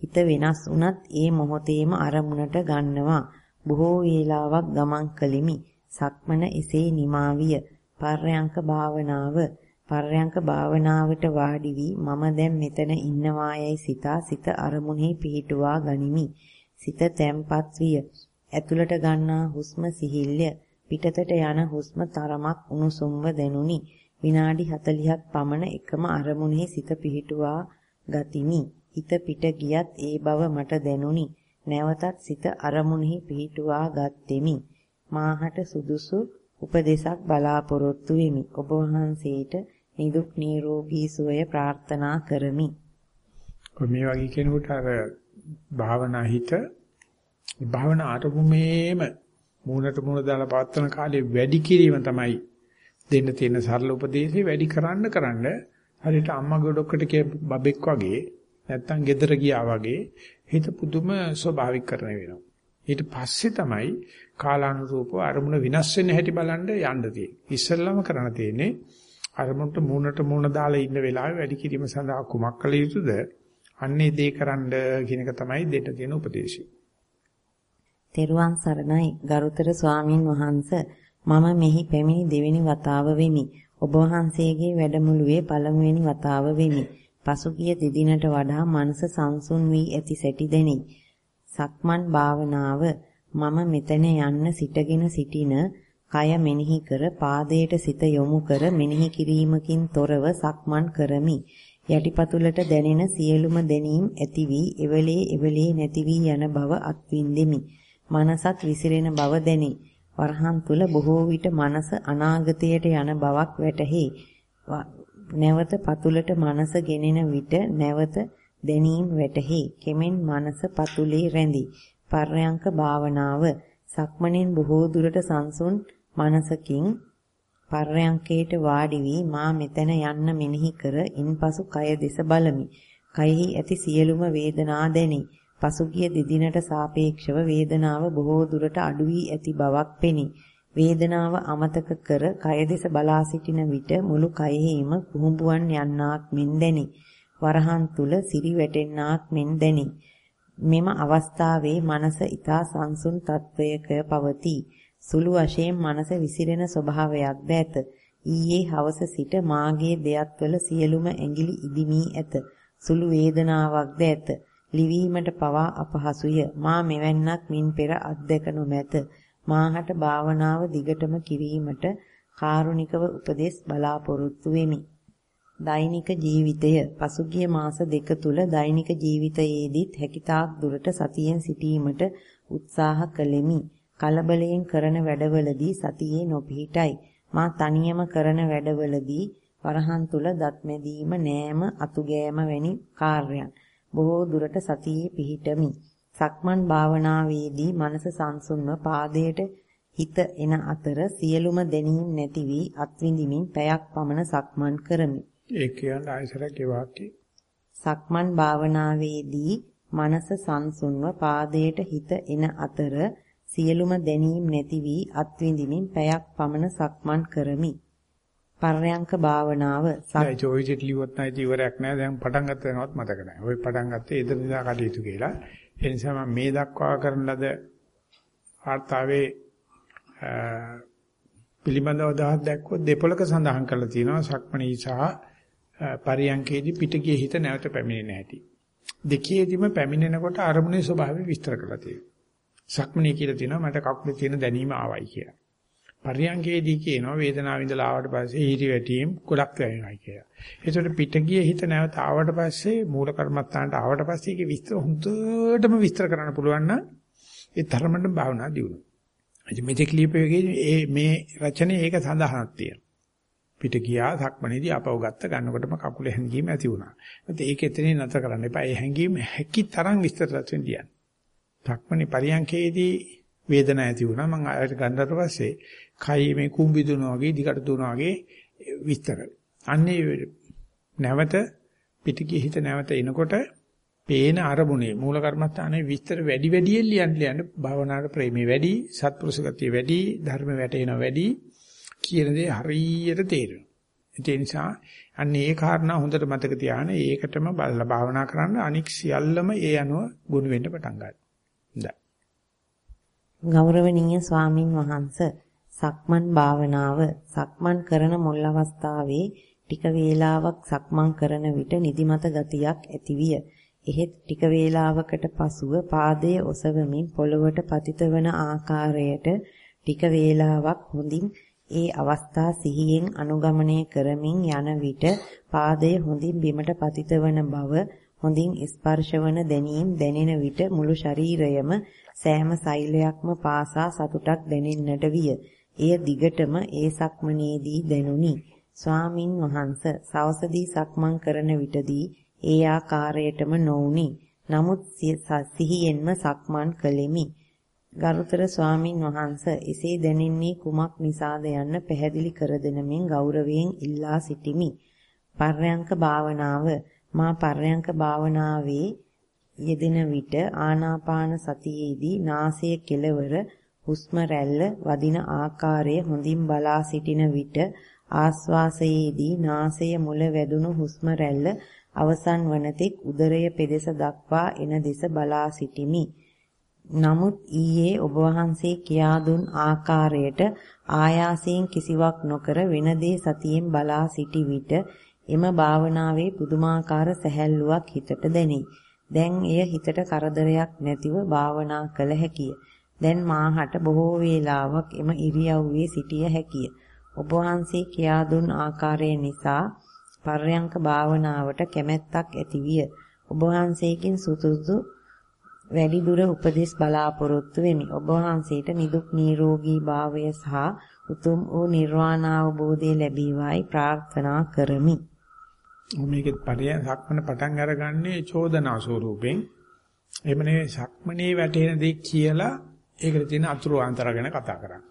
හිත වෙනස් වුණත් ඒ මොහොතේම අරමුණට ගන්නවා. බොහෝ වේලාවක් ගමන් කළෙමි. සක්මන එසේ නිමාවිය. පර්යංක භාවනාව පර්යංක භාවනාවට වාඩි වී මම දැන් මෙතන ඉන්නවායයි සිතා සිත අරමුණෙහි පිහිටුවා ගනිමි. සිත තැම්පත් විය. ඇතුළට ගන්නා හුස්ම සිහිල්ය. පිටතට යන හුස්ම තරමක් උණුසුම්ව දැනුනි. විනාඩි 40ක් පමණ එකම අරමුණෙහි සිත පිහිටුවා ගතිමි. හිත පිට ගියත් ඒ බව මට දැනුනි. නැවතත් සිත අරමුණෙහි පිහිටුවා ගත්ෙමි. මාහට සුදුසු උපදේශක් බලාපොරොත්තු වෙමි. ඔබ වහන්සේට නිදුක් නිරෝගී සුවය ප්‍රාර්ථනා කරමි. මේ වගේ කෙනෙකුට අර භාවනා හිත භාවනා අරමුමේම මූණට මූණ දාලා පවත්වන කාලේ වැඩි කිරීම තමයි දෙන්න තියෙන සරල උපදේශي වැඩි කරන්න කරන්න හරියට අම්මා ගොඩක්කට කිය බබෙක් වගේ නැත්තම් ගෙදර ගියා වගේ හිත පුදුම ස්වභාවික කරන වෙනවා. ඊට පස්සේ තමයි කාලානුරූපව අරමුණ විනාශ වෙන්න හැටි බලන්න යන්න තියෙන්නේ. ඉස්සෙල්ලාම කරන්න තියෙන්නේ අරමුණට මූණට මූණ දාලා ඉන්න වෙලාවේ වැඩි කිරීම සඳහා කුමක් කළ යුතුද? අන්නේ දේ කරන්න කියන එක තමයි දෙන්න තියෙන උපදේශය. තෙරුවන් සරණයි ගරුතර ස්වාමින් වහන්ස මම මෙහි පැමිණි දෙවෙනි වතාව වෙමි. ඔබ වහන්සේගේ වැඩමුළුවේ පළමුවෙනි වතාව වෙමි. පසුගිය දෙදිනට වඩා මනස සංසුන් වී ඇති සැටි දැනේ. සක්මන් භාවනාව මම මෙතන යන්න සිටගෙන සිටින කය මෙනෙහි කර පාදයට සිත යොමු කර මෙනෙහි කිරීමකින් තොරව සක්මන් කරමි. යටිපතුලට දැනෙන සියලුම දැනීම් ඇති වී එවලේ එවලේ නැති වී යන බව අත්විඳෙමි. මනසත් විසිරෙන බව දැනේ. වරහන් තුල බොහෝ විට මනස අනාගතයට යන බවක් වැටහි. නැවත පතුලට මනස ගෙනෙන විට නැවත දැනීම් වැටහි. කෙමෙන් මනස පතුලේ රැඳි. පර්යංක භාවනාව සක්මණෙන් බොහෝ දුරට සංසුන් මනසකින් පර්යංකයට වාඩි වී මා මෙතන යන්න මෙනෙහි කර ඉන්පසු කය දෙස බලමි. කයෙහි ඇති සියලුම වේදනා දැනේ. පසුගිය දෙදිනට සාපේක්ෂව වේදනාව බොහෝ දුරට අඩු වී ඇති බවක් පෙනේ. වේදනාව අමතක කර කය දෙස බලා සිටින විට මුළු කයෙහිම කුහුඹුවන් යන්නාක් මෙන් දැනේ. වරහන් තුල සිරි වැටෙන්නාක් මෙන් දැනේ. මෙම අවස්ථාවේ මනස ඊතා සංසුන් තත්වයක පවතී. සුළු වශයෙන් මනස විසිරෙන ස්වභාවයක්ද ඇත. ඊයේ හවස සිට මාගේ දෙයත්වල සියලුම ඇඟිලි ඉදිමී ඇත. සුළු වේදනාවක්ද ඇත. ලිවීමට පවා අපහසුය. මා මෙවැන්නක් මින් පෙර අත්දැක නොමැත. මාහට භාවනාව දිගටම කිරීමට කාරුණිකව උපදෙස් බලාපොරොත්තු වෙමි. දෛනික ජීවිතය පසුගිය මාස දෙක තුල දෛනික ජීවිතයේදීත් හැකිතාක් දුරට සතියෙන් සිටීමට උත්සාහ කළෙමි. කලබලයෙන් කරන වැඩවලදී සතියේ නොපිහිටයි. මා තනියම කරන වැඩවලදී වරහන් තුල දත් මැදීම නෑම අතුගෑම වැනි කාර්යයන් බොහෝ දුරට සතියේ පිහිටමි. සක්මන් භාවනාවේදී මනස සංසුන්ව පාදයට හිත එන අතර සියලුම දැනීම් නැති වී අත්විඳිමින් පැයක් පමණ සක්මන් කරමි. ඒ කියන්නේ ආයසරක් ඒ වාක්‍යය. සක්මන් භාවනාවේදී මනස සංසුන්ව පාදයට හිත එන අතර සියලුම දැනීම් නැති වී අත්විඳිමින් පැයක් පමණ සක්මන් කරමි. පර්යංක භාවනාව සක් ජෝයිජෙට් ලියුවත් නැති ඉවරයක් නැහැ. දැන් පටන් ගත්ත දනවත් මතක නැහැ. ওই පටන් ගත්තේ ඉදිරි නිසා කටයුතු කියලා. ඒ නිසා මම මේ දක්වා කරන ලද වාර්තාවේ පිළිබඳව දහස් දැක්කොත් දෙපොලක සඳහන් කරලා තියෙනවා සක්මණී සහ පරියංකේදී පිටගිය හිත නැවත පැමිණෙන්නේ නැහැටි. දෙකේදීම පැමිණෙනකොට අරමුණේ ස්වභාවය විස්තර කරලා තියෙනවා. සක්මණී කියලා තියෙනවා මට කකුලේ තියෙන දැනීම ආවයි කියලා. පරියංකේදී කියනවා වේදනාව ඉඳලා ආවට පස්සේ හිරි වැටීම් ගොඩක් වෙනවා කියලා. ඒකට පිටගිය හිත නැවත ආවට පස්සේ මූල කර්මත්තාන්ට ආවට පස්සේ ඒකේ විස්තර හොඳටම විස්තර කරන්න පුළුවන් නම් ඒ තරමටම භාවනා දියුණු. ඉතින් මේ දෙක ලියපෙන්නේ ඒ මේ රචනයේ ඒක සඳහනක් තියෙනවා. පිට ගියා සක්මණේදී අපව ගත්ත ගන්නකොටම කකුලේ හැංගීම ඇති වුණා. ඒත් ඒක එතනින් නැතර කරන්න එපා. ඒ හැංගීම හැකි තරම් විස්තර රචන දියන්න. සක්මණේ පරියන්කේදී වේදනාව ඇති වුණා. මම ආයෙත් ගන්නතර පස්සේ කයි මේ කුඹි දුනවා වගේ දිකට දුනවා වගේ විස්තර. අන්නේ නැවත පිටිගිය හිත නැවත එනකොට පේන අරමුණේ මූල කර්මස්ථානයේ විස්තර වැඩි වැඩියෙන් ලියන්න ලියන්න භාවනාවට ප්‍රේමී වැඩි සත්පුරුෂ ගතිය වැඩි ධර්ම වැටේන වැඩි කියන දේ හරියට තේරෙනවා. ඒ නිසා අන්න ඒ කාරණා හොඳට මතක තියාගෙන ඒකටම බලලා භාවනා කරන්න අනික් සියල්ලම ඒ අනුව ගුණ වෙන්න පටන් ගන්නවා. හොඳයි. ගෞරවනීය ස්වාමින් වහන්සේ සක්මන් භාවනාව සක්මන් කරන මුල් අවස්ථාවේ ටික වේලාවක් සක්මන් කරන විට නිදිමත ගතියක් ඇතිවිය. එහෙත් ටික වේලාවකට පසුව පාදයේ ඔසවමින් පොළවට පතිත වන ආකාරයට ටික වේලාවක් හොඳින් ඒ අවස්ථා සිහියෙන් අනුගමනය කරමින් යන විට පාදයේ හොඳින් බිමට පතිත වන බව හොඳින් ස්පර්ශවන දැනීම් දැනෙන විට මුළු ශරීරයම සෑම සෛලයක්ම පාසා සතුටක් දැනෙන්නට විය. එය දිගටම ඒ සක්මනේදී දැනුනි. ස්වාමින් වහන්ස සවසදී සක්මන් කරන විටදී ඒ ආකාරයටම නොඋනි. නමුත් සිහියෙන්ම සක්මන් කළෙමි. ගරුතර ස්වාමින් වහන්ස එසේ දැනෙන්නේ කුමක් නිසාද යන්න පැහැදිලි කර දෙනමින් ගෞරවයෙන් ඉල්ලා සිටිමි. පර්යංක භාවනාව මා පර්යංක භාවනාවේ යෙදෙන විට ආනාපාන සතියේදී නාසය කෙලවර හුස්ම රැල්ල වදින ආකාරය හොඳින් බලා සිටින විට ආස්වාසයේදී නාසය මුල වැදුණු හුස්ම රැල්ල අවසන් වනතෙක් උදරය පෙදෙස දක්වා එන දෙස බලා සිටිමි. නමුත් ඊයේ ඔබ වහන්සේ කියා දුන් ආකාරයට ආයාසයෙන් කිසිවක් නොකර වෙන දේ සතියෙන් බලා සිටි විට එම භාවනාවේ පුදුමාකාර සැහැල්ලුවක් හිතට දැනේ. දැන් එය හිතට කරදරයක් නැතිව භාවනා කළ හැකිය. දැන් මාහට බොහෝ වේලාවක් එම ඉරියව්වේ සිටිය හැකිය. ඔබ වහන්සේ කියා දුන් ආකාරය නිසා පර්යංක භාවනාවට කැමැත්තක් ඇතිවිය. ඔබ වහන්සේකින් සුසුසු වැඩි දුර උපදෙස් බලාපොරොත්තු වෙමි. ඔබ වහන්සේට නිදුක් නිරෝගී භාවය සහ උතුම් වූ නිර්වාණ අවබෝධය ලැබීවායි ප්‍රාර්ථනා කරමි. මේකෙත් පරියන් සක්මන පටන් අරගන්නේ චෝදනා ස්වරූපෙන්. එහෙම නෙවෙයි සක්මනේ වැටෙන දේ කියලා ඒකට තියෙන අතුරු ආන්තර ගැන කතා කරා.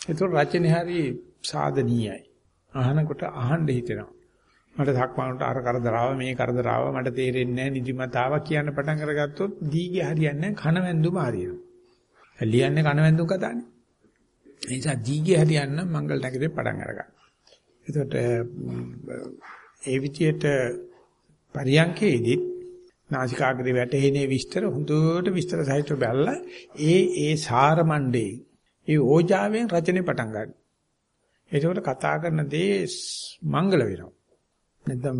ඒතකොට රචනය හරි සාධනීයයි. අහනකොට අහන්න හිතෙනවා. මට සක්මනට අර කරදරාව මේ කරදරාව මට තේරෙන්නේ නැහැ නිදිමතාව කියන්න පටන් අරගත්තොත් දීගේ හරියන්නේ නැහැ කනවැන්දුම හරියනවා. ලියන්නේ කනවැන්දුම් කතානේ. ඒ නිසා දීගේ හරියන්න මංගල නැගිටේ පටන් අරගන්න. එතකොට ඒ විදියට පරියන්කේදී නාසිකාග්‍රේ වැටෙන්නේ විස්තර හොඳට විස්තර සහිතව බැලලා ඒ ඒ සාර මණ්ඩේ ඒ ඕජාවෙන් රචනේ පටන් ගන්න. එතකොට කතා කරන දේ මංගල වෙනවා. නැත්නම්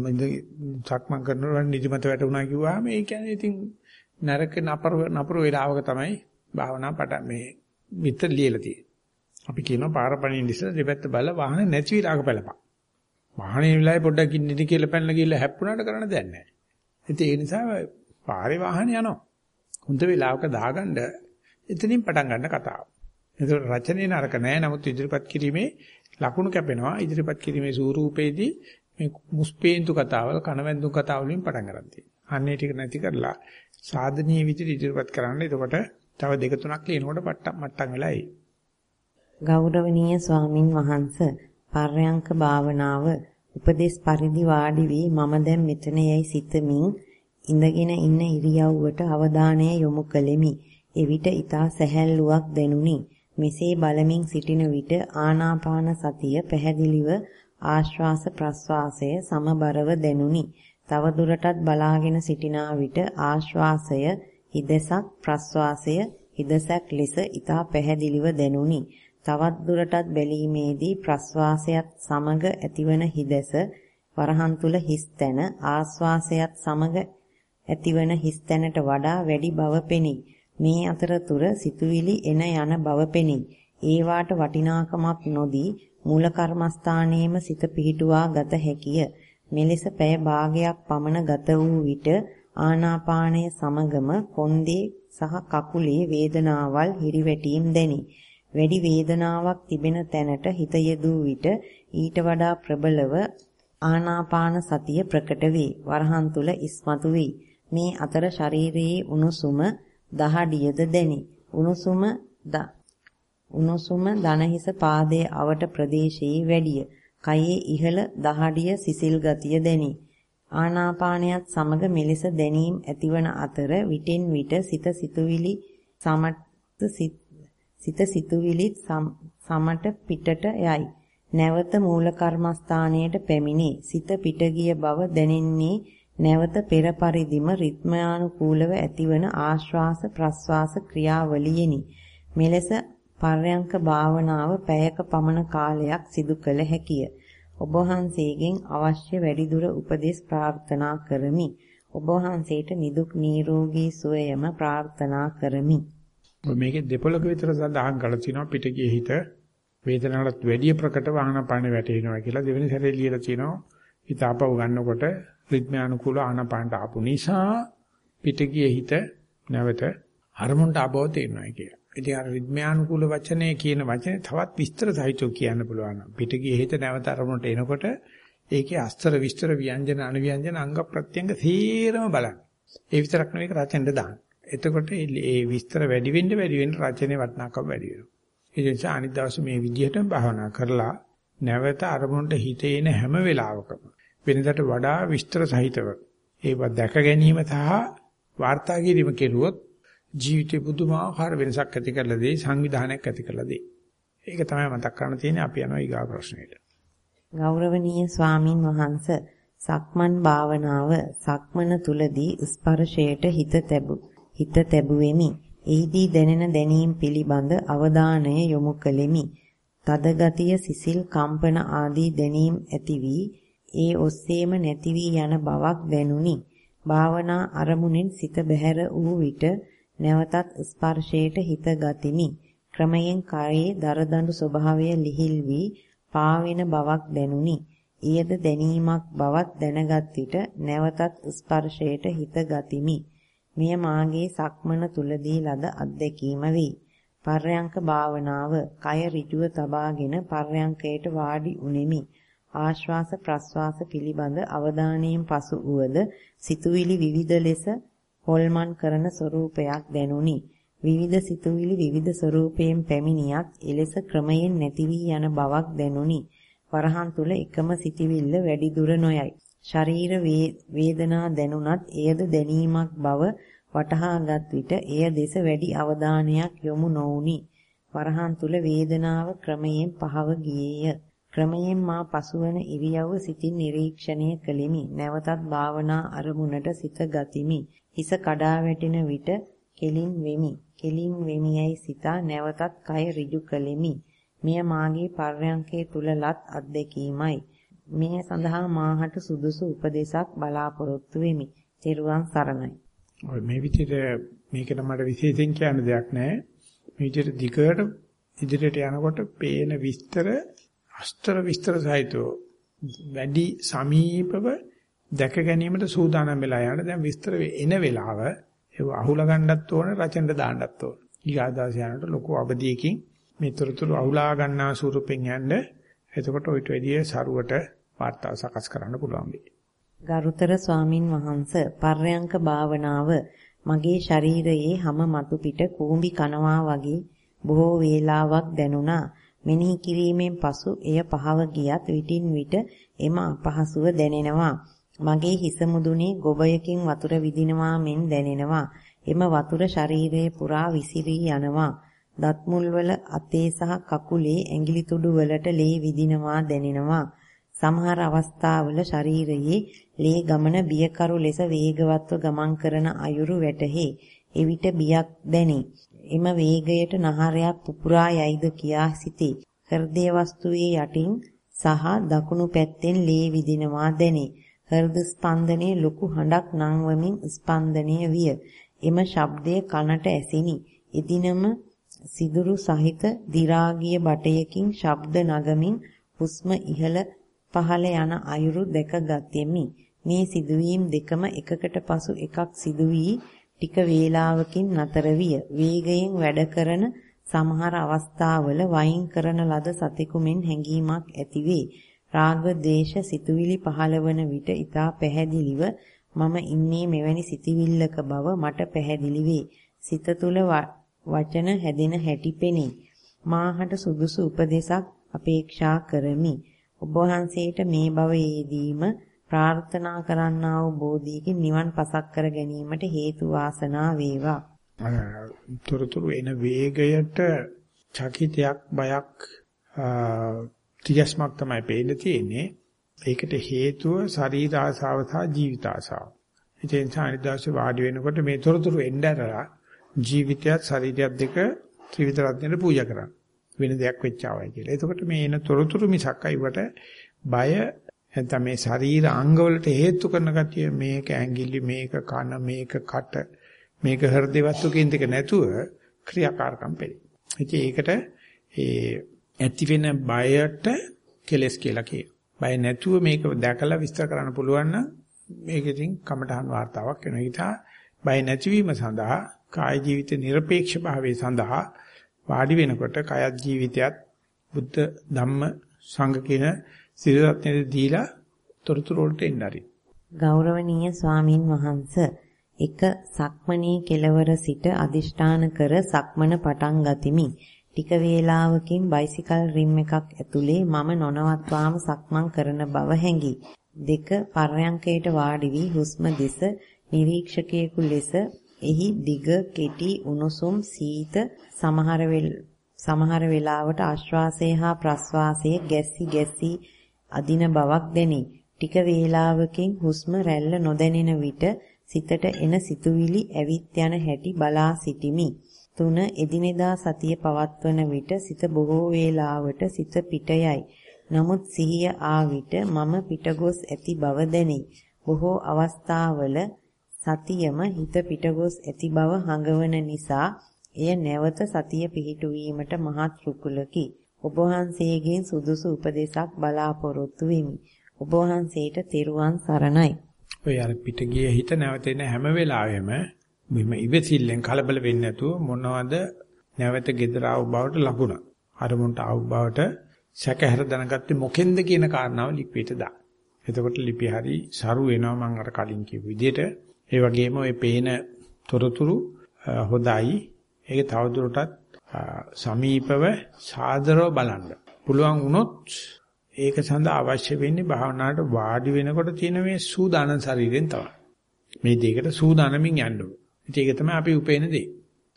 සක්මන් කරනකොට නිදිමත වැටුණා කිව්වහම ඒ කියන්නේ ඉතින් නරක නපර නපුර වේලාවක තමයි භාවනා පට මේ විතර ලියලා තියෙන්නේ. අපි කියනවා පාර පණින්න ඉස්සෙල් දෙපැත්ත බල වාහනේ නැති විලාක බලපන්. වාහනේ වෙලාවේ පොඩ්ඩක් ඉන්නේ කියලා පැනලා ගිහලා හැප්පුණාට කරන්න දෙයක් නැහැ. ඉතින් ඒ නිසා පාරේ වාහනේ යනවා. හොඳ වෙලාවක දාගන්න එතනින් පටන් ගන්න කතාව. ඒතකොට රචනයේ නරක නැහැ. නමුත් ඉදිරිපත් කිරීමේ ලකුණු කැපෙනවා. ඉදිරිපත් කිරීමේ ස්වරූපේදී මේ මුස්පේන්තු කතාවල් කනවැන්දු කතාවල් වලින් පටන් ගන්න තියෙනවා. අන්නේ ටික නැති කරලා සාධනීය විදිහට ඉදිරිපත් කරන්න. එතකොට තව දෙක තුනක් ලියනකොට මට්ටම් මට්ටම් වෙලා එයි. ගෞරවනීය ස්වාමින් වහන්සේ පර්යංක භාවනාව උපදේශ පරිදි වාඩි වී මම දැන් මෙතන යයි සිතමින් ඉඳගෙන ඉන්න ඉරියව්වට අවධානය යොමු කළෙමි. එවිට ඊතා සැහැල්ලුවක් දැනුනි. මෙසේ බලමින් සිටින විට ආනාපාන සතිය පැහැදිලිව ආශ්වාස ප්‍රශ්වාසය සමබරව දැනුනි. තව දුරටත් බලාගෙන සිටිනා විට ආශ්වාසය හිදසක් ප්‍රශ්වාසය හිදසක් ලෙස ඊතා පැහැදිලිව දැනුනි. තවත් දුරටත් බැලීමේදී ප්‍රශ්වාසයත් සමග ඇතිවන හිදැස වරහන් තුල හිස් තැන ආශ්වාසයත් සමග ඇතිවන හිස් තැනට වඩා වැඩි බව පෙනී. මේ අතරතුර සිතුවිලි එන යන බව පෙනී. ඒවාට වටිනාකමක් නොදී මූල කර්මස්ථානයේම සිත පිහිටුවා ගත හැකිය. මෙලෙස පැය භාගයක් පමණ ගත වූ විට ආනාපානය සමගම කොන්දේ සහ කකුලේ වේදනාවල් හිරිවැටීම් දැනේ. වැඩි වේදනාවක් තිබෙන තැනට හිත යෙදූ විට ඊට වඩා ප්‍රබලව ආනාපාන සතිය ප්‍රකට වේ. වරහන් තුල ඉස්මතු වේ. මේ අතර ශරීරයේ උණුසුම දහඩියද දැනේ. උණුසුම උණුසුම දනහිස පාදයේ අවට ප්‍රදේශයේ වැඩිය. කයේ ඉහළ දහඩිය සිසිල් ගතිය දැනේ. ආනාපානයත් සමග මෙලෙස දැනීම් ඇතිවන අතර විටෙන් විට සිත සිතුවිලි සමත් සිත් සිත සිතුවිලිත් සමට පිටට යයි. නැවත මූල කර්මස්ථානයට පැමිණේ. සිත පිට ගිය බව දැනෙන්නේ නැවත පෙර පරිදිම රිද්මයානුකූලව ඇතිවන ආශ්වාස ප්‍රශ්වාස ක්‍රියාවලියෙනි. මෙලෙස පර්යංක භාවනාව පැයක පමණ කාලයක් සිදු කළ හැකිය. ඔබ වහන්සේගෙන් අවශ්‍ය වැඩිදුර උපදෙස් ප්‍රාර්ථනා කරමි. ඔබ වහන්සේට නිදුක් නිරෝගී සුවයම ප්‍රාර්ථනා කරමි. මේකේ දෙපොලක විතර සඳහන් කරලා තිනවා පිටගිය හිත වේදනාවට වැඩි ප්‍රකට වාහන පාණේ වැටෙනවා කියලා දෙවෙනි සැරේ ලියලා තිනවා හිත ආපහු ගන්නකොට රිද්මයානුකූල ආනපානට ආපු නිසා පිටගිය හිත නැවත අරමුණට ආපහු තේරෙනවා කියලා. ඉතින් අර රිද්මයානුකූල වචනේ කියන වචනේ තවත් විස්තර සහිතව කියන්න පුළුවන්. පිටගිය හිත නැවත අරමුණට එනකොට ඒකේ අස්තර විස්තර ව්‍යංජන අනුව්‍යංජන අංග ප්‍රත්‍යංග තීරම බලන්න. ඒ විතරක් නෙවෙයි රචනෙට දාන්න. එතකොට ඒ විස්තර වැඩි වෙන්න වැඩි වෙන්න රචනයේ වටිනාකම වැඩි වෙනවා. ඒ නිසා අනිත් දවසේ මේ විදිහටම භාවනා කරලා නැවත අරමුණට හිතේන හැම වෙලාවකම වෙනදට වඩා විස්තර සහිතව ඒව දැක ගැනීම සහ වාර්තා කිරීම කෙරුවොත් ජීවිතේ පුදුමාකාර වෙනසක් ඇති කරලා දෙයි සංවිධානයක් ඇති කරලා දෙයි. ඒක තමයි මතක් කරන්න තියෙන්නේ අපි යනවා ඊගා ප්‍රශ්නෙට. ගෞරවනීය ස්වාමින් වහන්සේ සක්මන් භාවනාව සක්මන තුලදී ස්පර්ශයට හිත තැබු හිත තැබුවෙමි. එහිදී දැනෙන දැනීම් පිළිබඳ අවධානය යොමු කළෙමි. තද ගතිය, සිසිල් කම්පන ආදී දැනීම් ඇති වී ඒ ඔස්සේම නැති වී යන බවක් දැනුනි. භාවනා අරමුණෙන් සිත බැහැර වූ විට නැවතත් ස්පර්ශයට හිත ගතිමි. ක්‍රමයෙන් කයේ දරදඬු ස්වභාවය ලිහිල් වී පාවෙන බවක් දැනුනි. ඊයද දැනීමක් බවක් දැනගත් විට නැවතත් ස්පර්ශයට හිත ගතිමි. මෙය මාගේ සක්මන තුලදී ලද අත්දැකීම වේ. පර්යංක භාවනාව කය ඍජුව තබාගෙන පර්යංකයට වාඩි උනේමි. ආශ්වාස ප්‍රශ්වාස පිළිබඳ අවධානයෙන් පසු උවද සිතුවිලි විවිධ ලෙස හොල්මන් කරන ස්වરૂපයක් දැනුනි. විවිධ සිතුවිලි විවිධ ස්වરૂපයෙන් පැමිණියත් එලෙස ක්‍රමයෙන් නැති වී යන බවක් දැනුනි. වරහන් තුල එකම සිටිවිල්ල වැඩි දුර නොයයි. ශරීර වේදනා දැනුණත් එයද දැනීමක් බව වටහාගත් විට එය දෙස වැඩි අවධානයක් යොමු නොවුනි. වරහන් තුල වේදනාව ක්‍රමයෙන් පහව ගියේය. ක්‍රමයෙන් මා පසුවන ඉරියව්ව සිතින් නිරීක්ෂණය කළෙමි. නැවතත් භාවනා අරමුණට සිත ගතිමි. හිස කඩා වැටෙන විට කෙලින් වෙමි. කෙලින් වෙමියයි සිතා නැවතත් කය ඍජු කළෙමි. මෙය මාගේ පර්යංකයේ තුලලත් අත්දැකීමයි. මේ සඳහා මාහට සුදුසු උපදේශක් බලාපොරොත්තු වෙමි. තෙරුවන් සරණයි. ඔය මේ විදිහට මේකට මට විශේෂයෙන් කියන්න දෙයක් නැහැ. මේ විදිහට දිගට ඉදිරියට යනකොට පේන විස්තර අස්තර විස්තර සහිතව වැඩි සමීපව දැක ගැනීමට සූදානම් වෙලා යන දැන් විස්තර එන වෙලාව ඒව අහුලා ගන්නත් ඕන රචනෙට දාන්නත් ඕන. ඊගාදාස යනකොට ලොකු අවධියකින් මේ තොරතුරු අහුලා ගන්නා ස්වරූපෙන් යන්න එතකොට ඔයිට වැඩිය සරුවට වාර්තාව සකස් කරන්න පුළුවන් වෙයි. ගරුතර ස්වාමින් වහන්ස පර්යංක භාවනාව මගේ ශරීරයේ හැම මතු පිට කූඹි කනවා වගේ බොහෝ වේලාවක් දැනුණා. මෙනෙහි කිරීමෙන් පසු එය පහව ගියත් විටින් විට එම අපහසුව දැනෙනවා. මගේ හිස මුදුනේ ගොබයකින් වතුර විදිනවා මෙන් දැනෙනවා. එම වතුර ශරීරයේ පුරා විසිරී යනවා. දත් මුල්වල අතේ සහ කකුලේ ඇඟිලි තුඩු වලට ලේ විදිනවා දැනෙනවා. සමහර අවස්ථාවල ශරීරයේ ලේ ගමන බියකරු ලෙස වේගවත්ව ගමන් කරන අයුරු වැටහි. එවිට බියක් දැනේ. එම වේගයට නහරයක් පුපුරා යයිද කියා සිටී. හෘදය වස්තුවේ යටින් සහ දකුණු පැත්තෙන් ලේ විදිනවා දැනේ. හෘද ස්පන්දනයේ ලොකු හඬක් නංවමින් ස්පන්දනය විය. එම ශබ්දය කනට ඇසිනි. එදිනම සිදුරු සහිත දි รา ගිය බටයකින් ශබ්ද නගමින් හුස්ම ඉහළ පහළ යන අයුරු දැකගත්ෙමි. මේ සිදුවීම් දෙකම එකකට පසු එකක් සිදු වී ටික වේලාවකින් නතර විය. වේගයෙන් වැඩ කරන සමහර අවස්ථාවල වයින් කරන ලද සතෙකු මෙන් හැඟීමක් ඇතිවේ. රාග, දේශ, සිතුවිලි පහළවන විට ඊටා පැහැදිලිව මම ඉන්නේ මෙවැනි සිතිවිල්ලක බව මට පැහැදිලි වේ. සිත තුළ වචන හැදෙන හැටි පෙනේ. මාහට සුදුසු උපදේශක් අපේක්ෂා කරමි. ඔබ වහන්සේට මේ භවයේදීම ප්‍රාර්ථනා කරන්නා වූ බෝධියකින් නිවන් පසක් කර ගැනීමට හේතු වාසනා වේවා. තොරතුරු එන වේගයට චකිතයක් බයක් ත්‍රිස්මක් තමයි පේන්න තියෙන්නේ. ඒකට හේතුව ශරීර ආසාව සහ ජීවිත ආසාව. ඉතින් සානිදාසේ වාඩි වෙනකොට මේ තොරතුරු එන්න ඇරලා ජීවිතයත් ශරීරයත් දෙක ත්‍රිවිධ රත්නයට පූජා කරන්න. වෙන දෙයක් වෙච්චාවයි කියලා. එතකොට මේ එන තොරතුරු මිසක් අයිවට බය නැත්නම් මේ ශරීර අංගවලට හේතු කරන කතිය මේක ඇඟිලි මේක කන මේක කට මේක හෘද වස්තු කියන දෙක නැතුව ක්‍රියාකාරකම් පෙළේ. ඉතින් ඒකට ඒ ඇති වෙන බයට කෙලස් කියලා කියනවා. බය නැතුව මේක දැකලා විස්තර කරන්න පුළුවන් නම් මේක ඉතින් කමටහන් වார்த்தාවක් වෙනවා. ඊට බය නැතිවීම සඳහා කාය ජීවිත নিরপেক্ষ භාවයේ සඳහා වාඩි වෙනකොට කයත් ජීවිතයත් බුද්ධ ධම්ම සංඝ කියන සිරරත්නෙ දීලා තොරතුරු වලට එන්න හරි. ගෞරවනීය ස්වාමින් වහන්සේ එක සක්මණේ කෙලවර සිට අදිෂ්ඨාන කර සක්මන පටන් ගතිමි. ටික වේලාවකින් බයිසිකල් රිම් එකක් ඇතුලේ මම නොනවත්වාම සක්මන් කරන බව හැඟි. දෙක පර්යංකයට වාඩි වී හුස්ම දෙස නිරීක්ෂකයෙකු ලෙස එහි දිග කෙටි උණුසුම් සීත සමහර සමහර වෙලාවට ආශ්වාසය හා ප්‍රශ්වාසය ගැස්සි ගැස්සි අදින බවක් දැනේ. ටික වේලාවකින් හුස්ම රැල්ල නොදැනෙන විට සිතට එන සිතුවිලි ඇවිත් යන හැටි බලා සිටිමි. තුන එදිනෙදා සතිය පවත්වන විට සිත බොහෝ වේලාවට සිත පිටයයි. නමුත් සිහිය ආ විට මම පිටගොස් ඇති බව දැනේ. බොහෝ අවස්ථාවල සතියම හිත පිටගොස් ඇති බව හඟවන නිසා එය නැවත සතිය පිහිටුවීමට මහත් රුකුලකි. ඔබ වහන්සේගෙන් සුදුසු උපදේශක් බලාපොරොත්තු වෙමි. ඔබ වහන්සේට තෙරුවන් සරණයි. ඔය අර පිට ගිය හිත නැවතෙන හැම වෙලාවෙම මෙහෙම ඉවසිල්ලෙන් කලබල වෙන්නේ නැතුව මොනවද නැවත gedara ආව බවට ලකුණ. අරමුණට ආව බවට සැකහැර දැනගත්තේ මොකෙන්ද කියන කාරණාව ලිපියට දාන්න. එතකොට ලිපි හරි සරු වෙනවා මම අර කලින් කියපු විදිහට. ඒ වගේම ওই පේන තොරතුරු හොඳයි. ඒක තවදුරටත් සමීපව සාදරව බලන්න. පුළුවන් වුණොත් ඒක සඳහා අවශ්‍ය වෙන්නේ භාවනාවට වාඩි වෙනකොට තියෙන මේ සූදානම් ශරීරයෙන් තමයි. මේ දෙයකට සූදානමින් යන්න ඕනේ. ඒක තමයි අපි උපේන දේ.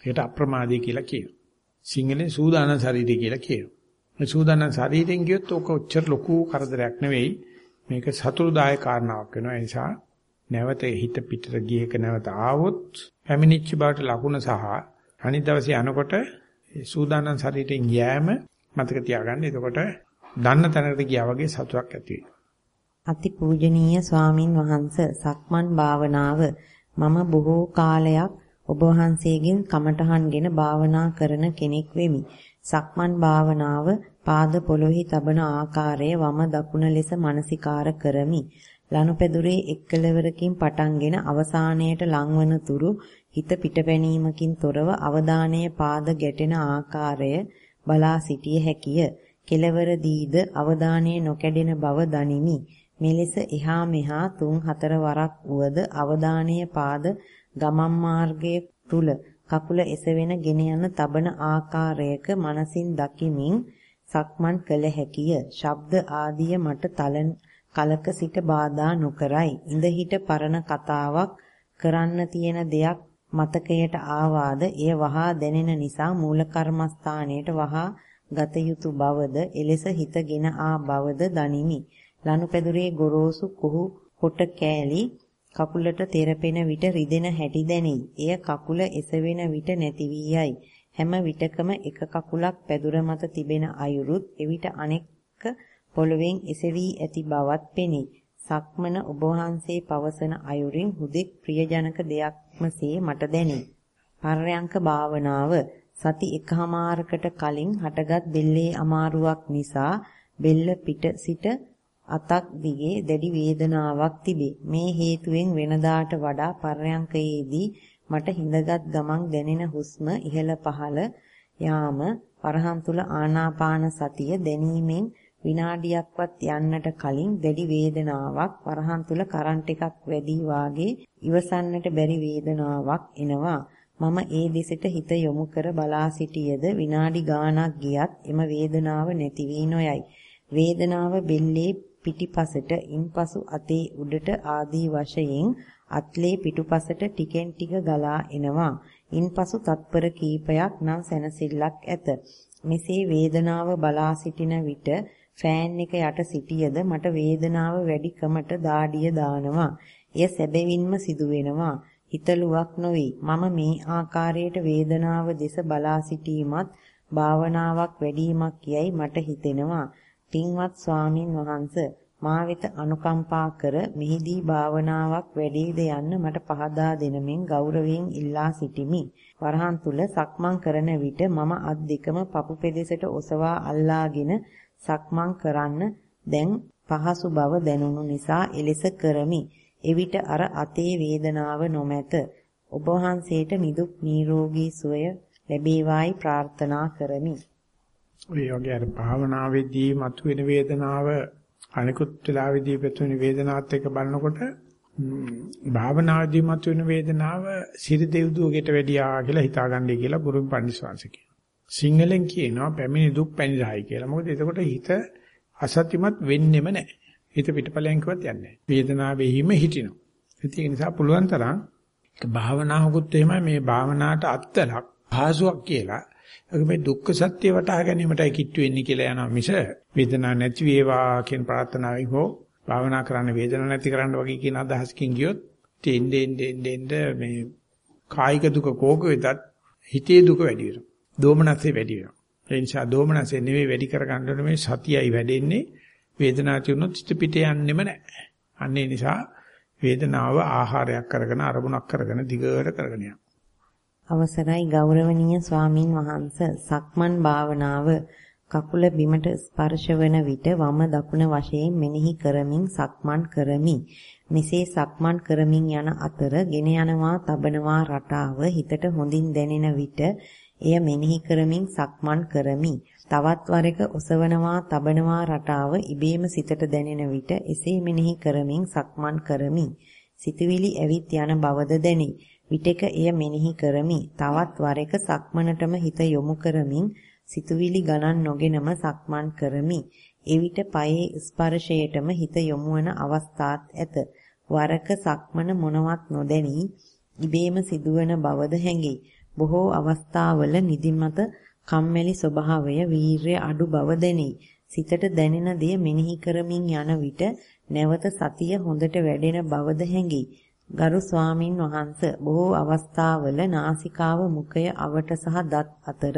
ඒකට අප්‍රමාදී කියලා කියනවා. සිංහලෙන් සූදානම් ශරීරය කියලා කියනවා. මේ සූදානම් ශරීරයෙන් ගියොත් ඔක ඔච්චර ලොකු කරදරයක් නෙවෙයි. මේක සතුරුදායක කාරණාවක් වෙනවා. ඒ නිසා නැවත හිත පිටට ගියේක නැවත ආවොත් පැමිණිච්ච බවට ලකුණ සහ අනිත් දවසේ යනකොට සූදානම් ශරීරයෙන් යෑම මතක තියාගන්න. එතකොට දන්න තැනකට ගියා වගේ සතුටක් ඇති වෙනවා. අතිපූජනීය ස්වාමින් වහන්සේ සක්මන් භාවනාව මම බොහෝ කාලයක් ඔබ වහන්සේගෙන් කමඨහන්ගෙන භාවනා කරන කෙනෙක් වෙමි. සක්මන් භාවනාව පාද පොළොවේ තබන ආකාරය වම දකුණ ලෙස මනසිකාර කරමි. ලනුපැදුරේ එක්කලවරකින් පටන්ගෙන අවසානයට ලංවන තුරු හිත පිටපැනීමකින් තොරව අවධානය පාද ගැටෙන ආකාරය බලා සිටිය හැකිය. කෙලවරදීද අවධානය නොකැඩෙන බව දනිමි. මෙලෙස එහා මෙහා තුන් හතර වරක් වුවද අවධානය පාද ගමන් මාර්ගයේ තුල කකුල එසවෙන ගෙන යන තබන ආකාරයක මනසින් දකිමින් සක්මන් කළ හැකිය. ශබ්ද ආදිය මට තලන කලක සිට බාධා නොකරයි. ඉඳ හිට පරණ කතාවක් කරන්න තියෙන දෙයක් මතකයට ආවාද එය වහා දැනෙන නිසා මූල කර්මස්ථානයට වහා ගත යුතු බවද එලෙස හිතගෙන ආ බවද දනිමි. ලනුපැදුරේ ගොරෝසු කුහු කොට කෑලි කකුලට තෙරපෙන විට රිදෙන හැටි දැනේ. එය කකුල එසවෙන විට නැති වී යයි. හැම විටකම එක කකුලක් පැදුර මත තිබෙන අයුරුත් එවිට අනෙක් පොළවෙන් එසවි ඇති බවත් පෙනේ. සක්මන ඔබ වහන්සේ පවසන අයුරින් හුදෙක් ප්‍රියජනක දෙයක්මසේ මට දැනේ. පර්යංක භාවනාව සති එකහමාරකට කලින් හටගත් බෙල්ලේ අමාරුවක් නිසා බෙල්ල පිට සිට අතක් දිගේ දැඩි වේදනාවක් තිබේ. මේ හේතුවෙන් වෙනදාට වඩා පර්යංකයේදී මට හිඳගත් ගමන් දැනෙන හුස්ම ඉහළ පහළ යාම වරහන් තුල ආනාපාන සතිය දැනීමෙන් විනාඩියක්වත් යන්නට කලින් දැඩි වේදනාවක් වරහන් තුල කරන්ට් එකක් වැඩි වාගේ ඉවසන්නට බැරි වේදනාවක් එනවා. මම ඒ දෙසට හිත යොමු කර බලා සිටියද විනාඩි ගාණක් ගියත් එම වේදනාව නැති වී නොයයි. වේදනාව බෙල්ලේ පිටිපසට ඉන්පසු අතේ උඩට ආදී වශයෙන් අත්ලේ පිටුපසට ටිකෙන් ටික ගලා එනවා. ඉන්පසු තත්පර කීපයක් නම් සැනසෙල්ලක් ඇත. මෙසේ වේදනාව බලා සිටින විට ෆෑන් එක යට සිටියද මට වේදනාව වැඩි කමට දාඩිය දානවා. එය සැබවින්ම සිදු වෙනවා. හිතලුවක් නොවේ. මම මේ ආකාරයට වේදනාව දෙස බලා සිටීමත් භාවනාවක් වැඩිමක් යයි මට හිතෙනවා. පින්වත් ස්වාමින් වහන්සේ මා වෙත අනුකම්පා කර මෙහිදී භාවනාවක් වැඩිද යන්න මට පහදා දෙනමින් ගෞරවයෙන් ඉල්ලා සිටිමි. වරහන් තුල සක්මන් කරන විට මම අත් දෙකම පපු පෙදෙසට ඔසවා අල්ලාගෙන සක්මන් කරන්න දැන් පහසු බව දැනුණු නිසා එලෙස කරමි. එවිට අර අතේ වේදනාව නොමැත. ඔබ වහන්සේට නිදුක් නිරෝගී සුවය ලැබේවායි ප්‍රාර්ථනා කරමි. ඔය වගේ අර භාවනාවේදී මතුවෙන වේදනාව අනිකුත් වෙලාවේදී පැතුන වේදනාවත් එක්ක බලනකොට භාවනාවේදී මතුවෙන වේදනාව සිරි දෙව්දුවකට වැඩියා කියලා හිතාගන්නයි කියලා ගුරුන් පන්සිවාංශ කියනවා. සිංහලෙන් කියනවා පැමිණි දුක් පැනිරහයි කියලා. මොකද එතකොට හිත අසත්‍යමත් වෙන්නෙම නැහැ. හිත පිටපලයන් කිව්වත් යන්නේ නැහැ. වේදනාවේ හිම හිටිනවා. ඒක නිසා පුළුවන් තරම් භාවනාවකුත් එහෙමයි මේ භාවනාවට අත්තලක් භාසුවක් කියලා. ඒක මේ දුක්ඛ සත්‍ය වටහා ගැනීමටයි කිට්ටු වෙන්නේ කියලා යනවා මිස වේදනාවක් නැති වේවා කියන ප්‍රාර්ථනාවෙන් හෝ භාවනා කරන්න වේදනාවක් නැති කරන්න වගේ කියන අදහසකින් ගියොත් තෙන්නේ එන්නේ මේ කායික දුක කෝක වෙතත් හිතේ දුක වැඩි වෙනවා. දෝමනස්සේ වැඩි වෙනවා. ඒ නිසා දෝමනස්සේ නෙවෙයි වැඩි කරගන්න ඕනේ මේ සතියයි වැඩෙන්නේ වේදනාව තියුණොත් හිත පිට යන්නෙම නැහැ. අන්න ඒ නිසා වේදනාව ආහාරයක් කරගෙන අරමුණක් කරගෙන දිගට කරගෙන යනවා. අවසරයි ගෞරවනීය ස්වාමින් වහන්සේ සක්මන් භාවනාව කකුල බිමට ස්පර්ශ වන විට වම දකුණ වශයෙන් මෙනෙහි කරමින් සක්මන් කරමි. මෙසේ සක්මන් කරමින් යන අතර ගෙන යනවා තබනවා රටාව හිතට හොඳින් දැනෙන විට එය මෙනෙහි කරමින් සක්මන් කරමි. තවත් වරක ඔසවනවා තබනවා රටාව ඉබේම සිතට දැනෙන විට එසේ මෙනෙහි කරමින් සක්මන් කරමි. සිතවිලි ඇවිත් යන බවද දැනේ. විටක එය මෙනෙහි කරමි. තවත් වරක සක්මනටම හිත යොමු කරමින් සිතුවිලි ගණන් නොගෙනම සක්මන් කරමි. එවිට පයේ ස්පර්ශයටම හිත යොමු වන අවස්ථාත් ඇත. වරක සක්මන මොනවත් නොදැනී ඉබේම සිදුවන බවද හැඟේ. බොහෝ අවස්ථාවල නිදිමත කම්මැලි ස්වභාවය වීරය අඩු බව දැනේ. සිතට දැනෙන දේ මෙනෙහි කරමින් යන විට නැවත සතිය හොඳට වැඩෙන බවද හැඟේ. ගරු ස්වාමින් වහන්ස බොහෝ අවස්ථාවල නාසිකාව මුඛය අවට සහ දත් අතර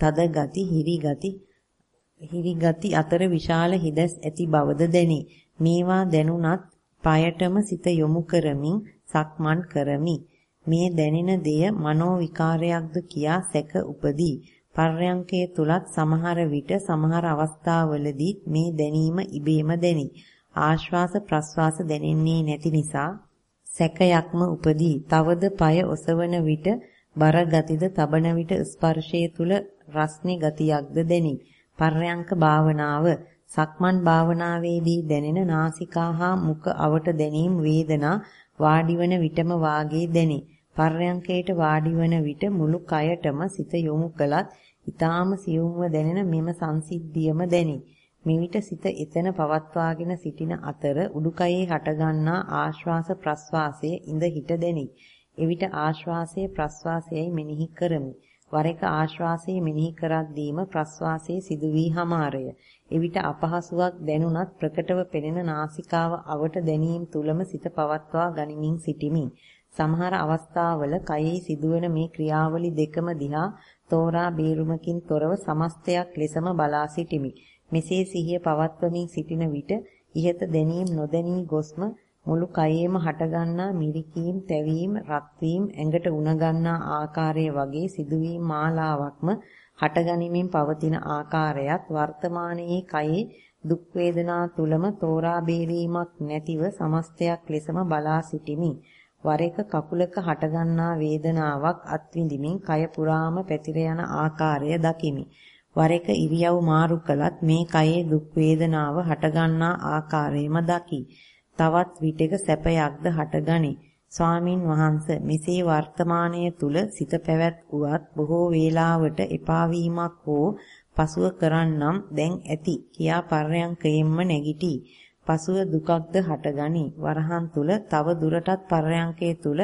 තද ගති හිරි ගති හිරි ගති අතර විශාල හිදස් ඇති බවද දැනේ. මේවා දැනුණත් পায়ටම සිත යොමු කරමින් සක්මන් කරමි. මේ දැනෙන දෙය මනෝ විකාරයක්ද කියා සැක උපදී. පර්යංකයේ තුලත් සමහර විට සමහර අවස්ථාවලදී මේ දැනීම ඉබේම දැනි. ආශ්වාස ප්‍රශ්වාස දැනෙන්නේ නැති නිසා සැකයක්ම උපදී. තවද পায় ඔසවන විට බර ගතිද තබන විට ස්පර්ශයේ තුල රස්නේ ගතියක්ද දැනි. පර්යංක භාවනාව සක්මන් භාවනාවේදී දැනෙන නාසිකා හා මුඛ අවට දැනීම් වේදනා වාඩිවන විටම වාගේ දැනේ. පර්යංකයට වාඩිවන විට මුළු කයටම සිත යොමු කළත් ඊටාම සියුම්ව දැනෙන මෙම සංසිද්ධියම දැනේ. මෙවිට සිත එතන පවත්වාගෙන සිටින අතර උඩුකයේ හටගන්නා ආශ්වාස ප්‍රශ්වාසයේ ඉඳ හිට දැනේ. එවිට ආශ්වාසයේ ප්‍රශ්වාසයයි මෙනෙහි කරමි. වර එක ආශ්වාසයේ මෙනෙහි කරද්දීම ප්‍රශ්වාසයේ සිදු වී හමාරය. එවිට අපහසුාවක් දැනුණත් ප්‍රකටව පෙනෙන නාසිකාව අවට දැනීම තුලම සිත පවත්වා ගනිමින් සිටිමි. සමහර අවස්ථාවල කයෙහි සිදුවන මේ ක්‍රියාවලි දෙකම දිහා තෝරා බේරුමකින් තොරව සමස්තයක් ලෙසම බලා සිටිමි. මෙසේ සිහිය පවත්වමින් සිටින විට ඉහත දැනීම නොදැනී ගොස්ම මුළු කයෙම හටගන්නා මිරිකීම්, තැවීම්, රත් වීම, ඇඟට උණ ගන්නා ආකාරය වගේ සිදුවීම් මාලාවක්ම හටගනිමින් පවතින ආකාරයත් වර්තමානයේ කයේ දුක් වේදනා තුලම තෝරා බේරීමක් නැතිව සමස්තයක් ලෙසම බලා සිටිමි. වර එක කකුලක හටගන්නා වේදනාවක් අත්විඳිමින් කය පුරාම පැතිර යන ආකාරය දකිමි. වර එක ඉරියව් මාරු කළත් මේ කයේ දුක් වේදනාව හටගන්නා ආකාරයම දකි. තවත් විටක සැපයක්ද හටගනී. ස්වාමින් වහන්සේ මෙසේ වර්තමානයේ තුල සිත පැවැත් වුවත් බොහෝ වේලාවට එපා වීමක් හෝ පසුව කරන්නම් දැන් ඇති කියා පර්යංකයෙන්ම නැගිටි. පසුව දුකක්ද හටගනි. වරහන් තුල තව දුරටත් පර්යංකයේ තුල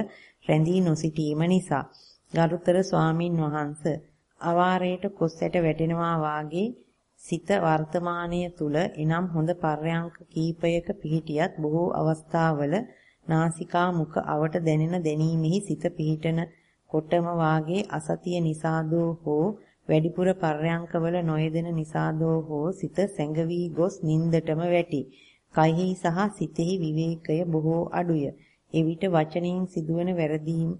රැඳී නොසිටීම නිසා. ගරුතර ස්වාමින් වහන්සේ අවාරයට කොස් ඇට වැටෙනවා වාගේ සිත වර්තමානයේ තුල එනම් හොඳ පර්යංක කීපයක පිහිටියත් බොහෝ අවස්ථාවල නාසිකා මුඛ අවට දැනෙන දැනීමෙහි සිත පිහිටන කොටම වාගේ අසතිය නිසාදෝ හෝ වැඩිපුර පර්යංකවල නොයෙදෙන නිසාදෝ හෝ සිත සැඟවි ගොස් නින්දටම වැටි. කයෙහි සහ සිතෙහි විවේකය බොහෝ අඩුය. එවිට වචනයෙන් සිදුවන වැරදීම්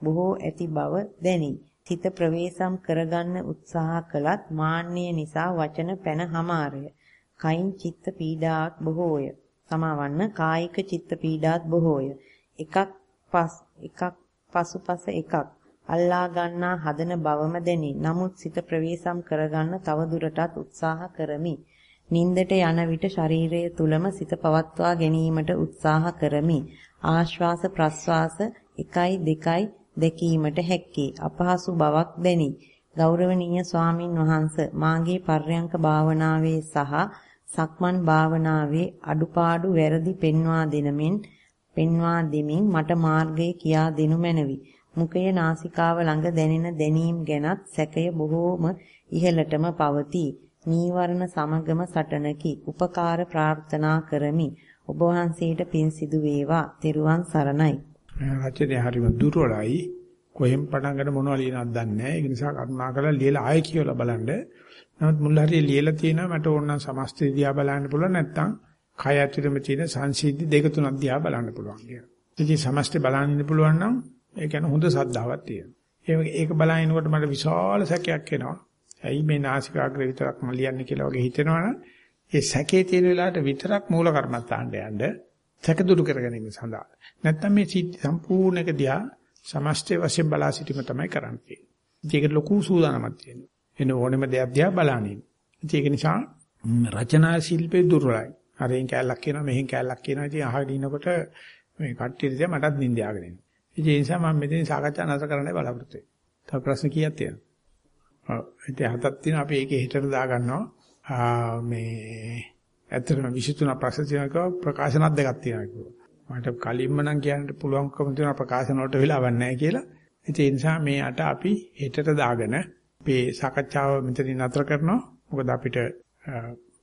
බොහෝ ඇති බව දැනේ. සිත ප්‍රවේශම් කරගන්න උත්සාහ කළත් මාන්නය නිසා වචන පැන හමාරය. කයින් චිත්ත පීඩාවක් බොහෝය. සමාවන්න කායික චිත්ත පීඩාත් බොහෝය. එකක් පස් එකක් පසුපස එකක් අල්ලා ගන්නා හදන බවම දැනේ. නමුත් සිත ප්‍රවේශම් කරගන්න තව දුරටත් උත්සාහ කරමි. නින්දට යන විට ශරීරය තුලම සිත පවත්වා ගැනීමට උත්සාහ කරමි. ආශ්වාස ප්‍රශ්වාස 1යි 2යි දැකීමට හැක්කේ. අපහසු බවක් දැනේ. ගෞරවනීය ස්වාමින් වහන්සේ මාගේ පර්යංක භාවනාවේ සහ සක්මන් භාවනාවේ අඩුපාඩු වැරදි පෙන්වා දෙනමින් පෙන්වා දෙමින් මට මාර්ගය කියා දෙනු මැනවි. මුඛයේ නාසිකාව ළඟ දැනෙන දැනීම් ගැනත් සැකය බොහෝම ඉහළටම පවතී. නීවරණ සමගම සටනකි. උපකාර ප්‍රාර්ථනා කරමි. ඔබ වහන්සේට පින් සිදු වේවා. තෙරුවන් සරණයි. රචනය හරිම දුර්වලයි. කොහෙන් පටන් ගන්න මොනවද ලියනවද දන්නේ නැහැ. ඒ නිසා කරුණාකරලා ලියලා ආයෙ කියවලා බලන්න. නමුත් මුල් හරිය ලියලා තියෙනවා මට ඕන නම් සමස්තය දිහා බලන්න පුළුවන් නැත්නම් කය ඇතුළෙම තියෙන සංසිද්ධි දෙක තුනක් දිහා බලන්න පුළුවන් කියලා. ඉතින් සමස්තය බලන්න පුළුවන් නම් ඒ කියන්නේ හොඳ සද්ධාවක් තියෙනවා. ඒක බලනකොට මට විශාල සැකයක් එනවා. ඇයි මේ නාසිකාග්‍රේ විතරක් මම ලියන්නේ කියලා වගේ හිතෙනවනම් ඒ සැකේ තියෙන වෙලාවට විතරක් මූල කර්මත්තාන්න යන්න සැක දුරු කරගෙන ඉන්න සඳහා. නැත්නම් මේ සම්පූර්ණ එක දිහා සමස්තය වශයෙන් බලා සිටීම තමයි කරන්නේ. ඒක ලොකු සූදානමක් තියෙනවා. එන ඕනෙම දෙයක් දිහා බලනින්. ඒක නිසා රචනා ශිල්පේ දුර්වලයි. අරෙන් කැලලක් කියනවා මෙහෙන් කැලලක් කියනවා. ඉතින් අහගෙන ඉනකොට මේ කට්ටිය දිහා මටත් නිින්ද යාගෙන එනවා. ඒ නිසා මම මෙතන සාකච්ඡා නැවත කරන්නයි බලාපොරොත්තු වෙන්නේ. තව ප්‍රශ්න කීයක් තියෙනවද? ඔව් ඉතින් හතක් තියෙනවා අපි ඒකේ හිතට දා ගන්නවා මේ ඇත්තටම 23 ප්‍රශ්න තියෙනවා ප්‍රකාශනත් දෙකක් තියෙනවා කිව්වා මට කලින්ම නම් කියන්න පුළුවන්කම තියෙන ප්‍රකාශන වලට වෙලාවක් නැහැ කියලා ඉතින් ඒ නිසා මේ අට අපි හෙටට දාගෙන අපේ සාකච්ඡාව මෙතනින් නතර කරනවා. මොකද අපිට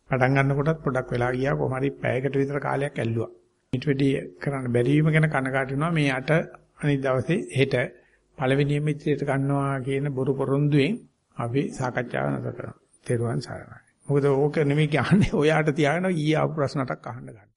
පටන් ගන්නකොටත් පොඩක් වෙලා ගියා කොහොම හරි පැයකට විතර කාලයක් ඇල්ලුවා. ඊට වෙඩි කරන්න බැරි වීම ගැන කනකාට වෙනවා මේ අට අනිත් දවසේ හෙට පළවෙනියෙන්ම ඉදිරියට ගන්නවා කියන බොරු පොරොන්දුෙන් අපි සාකච්ඡාව නතර කරනවා. තෙරුවන් සරණයි. මොකද ඕක නෙමෙයි කියන්නේ ඔයාට තියාගෙන ඊයේ ආපු ප්‍රශ්නටක් අහන්න ගන්න.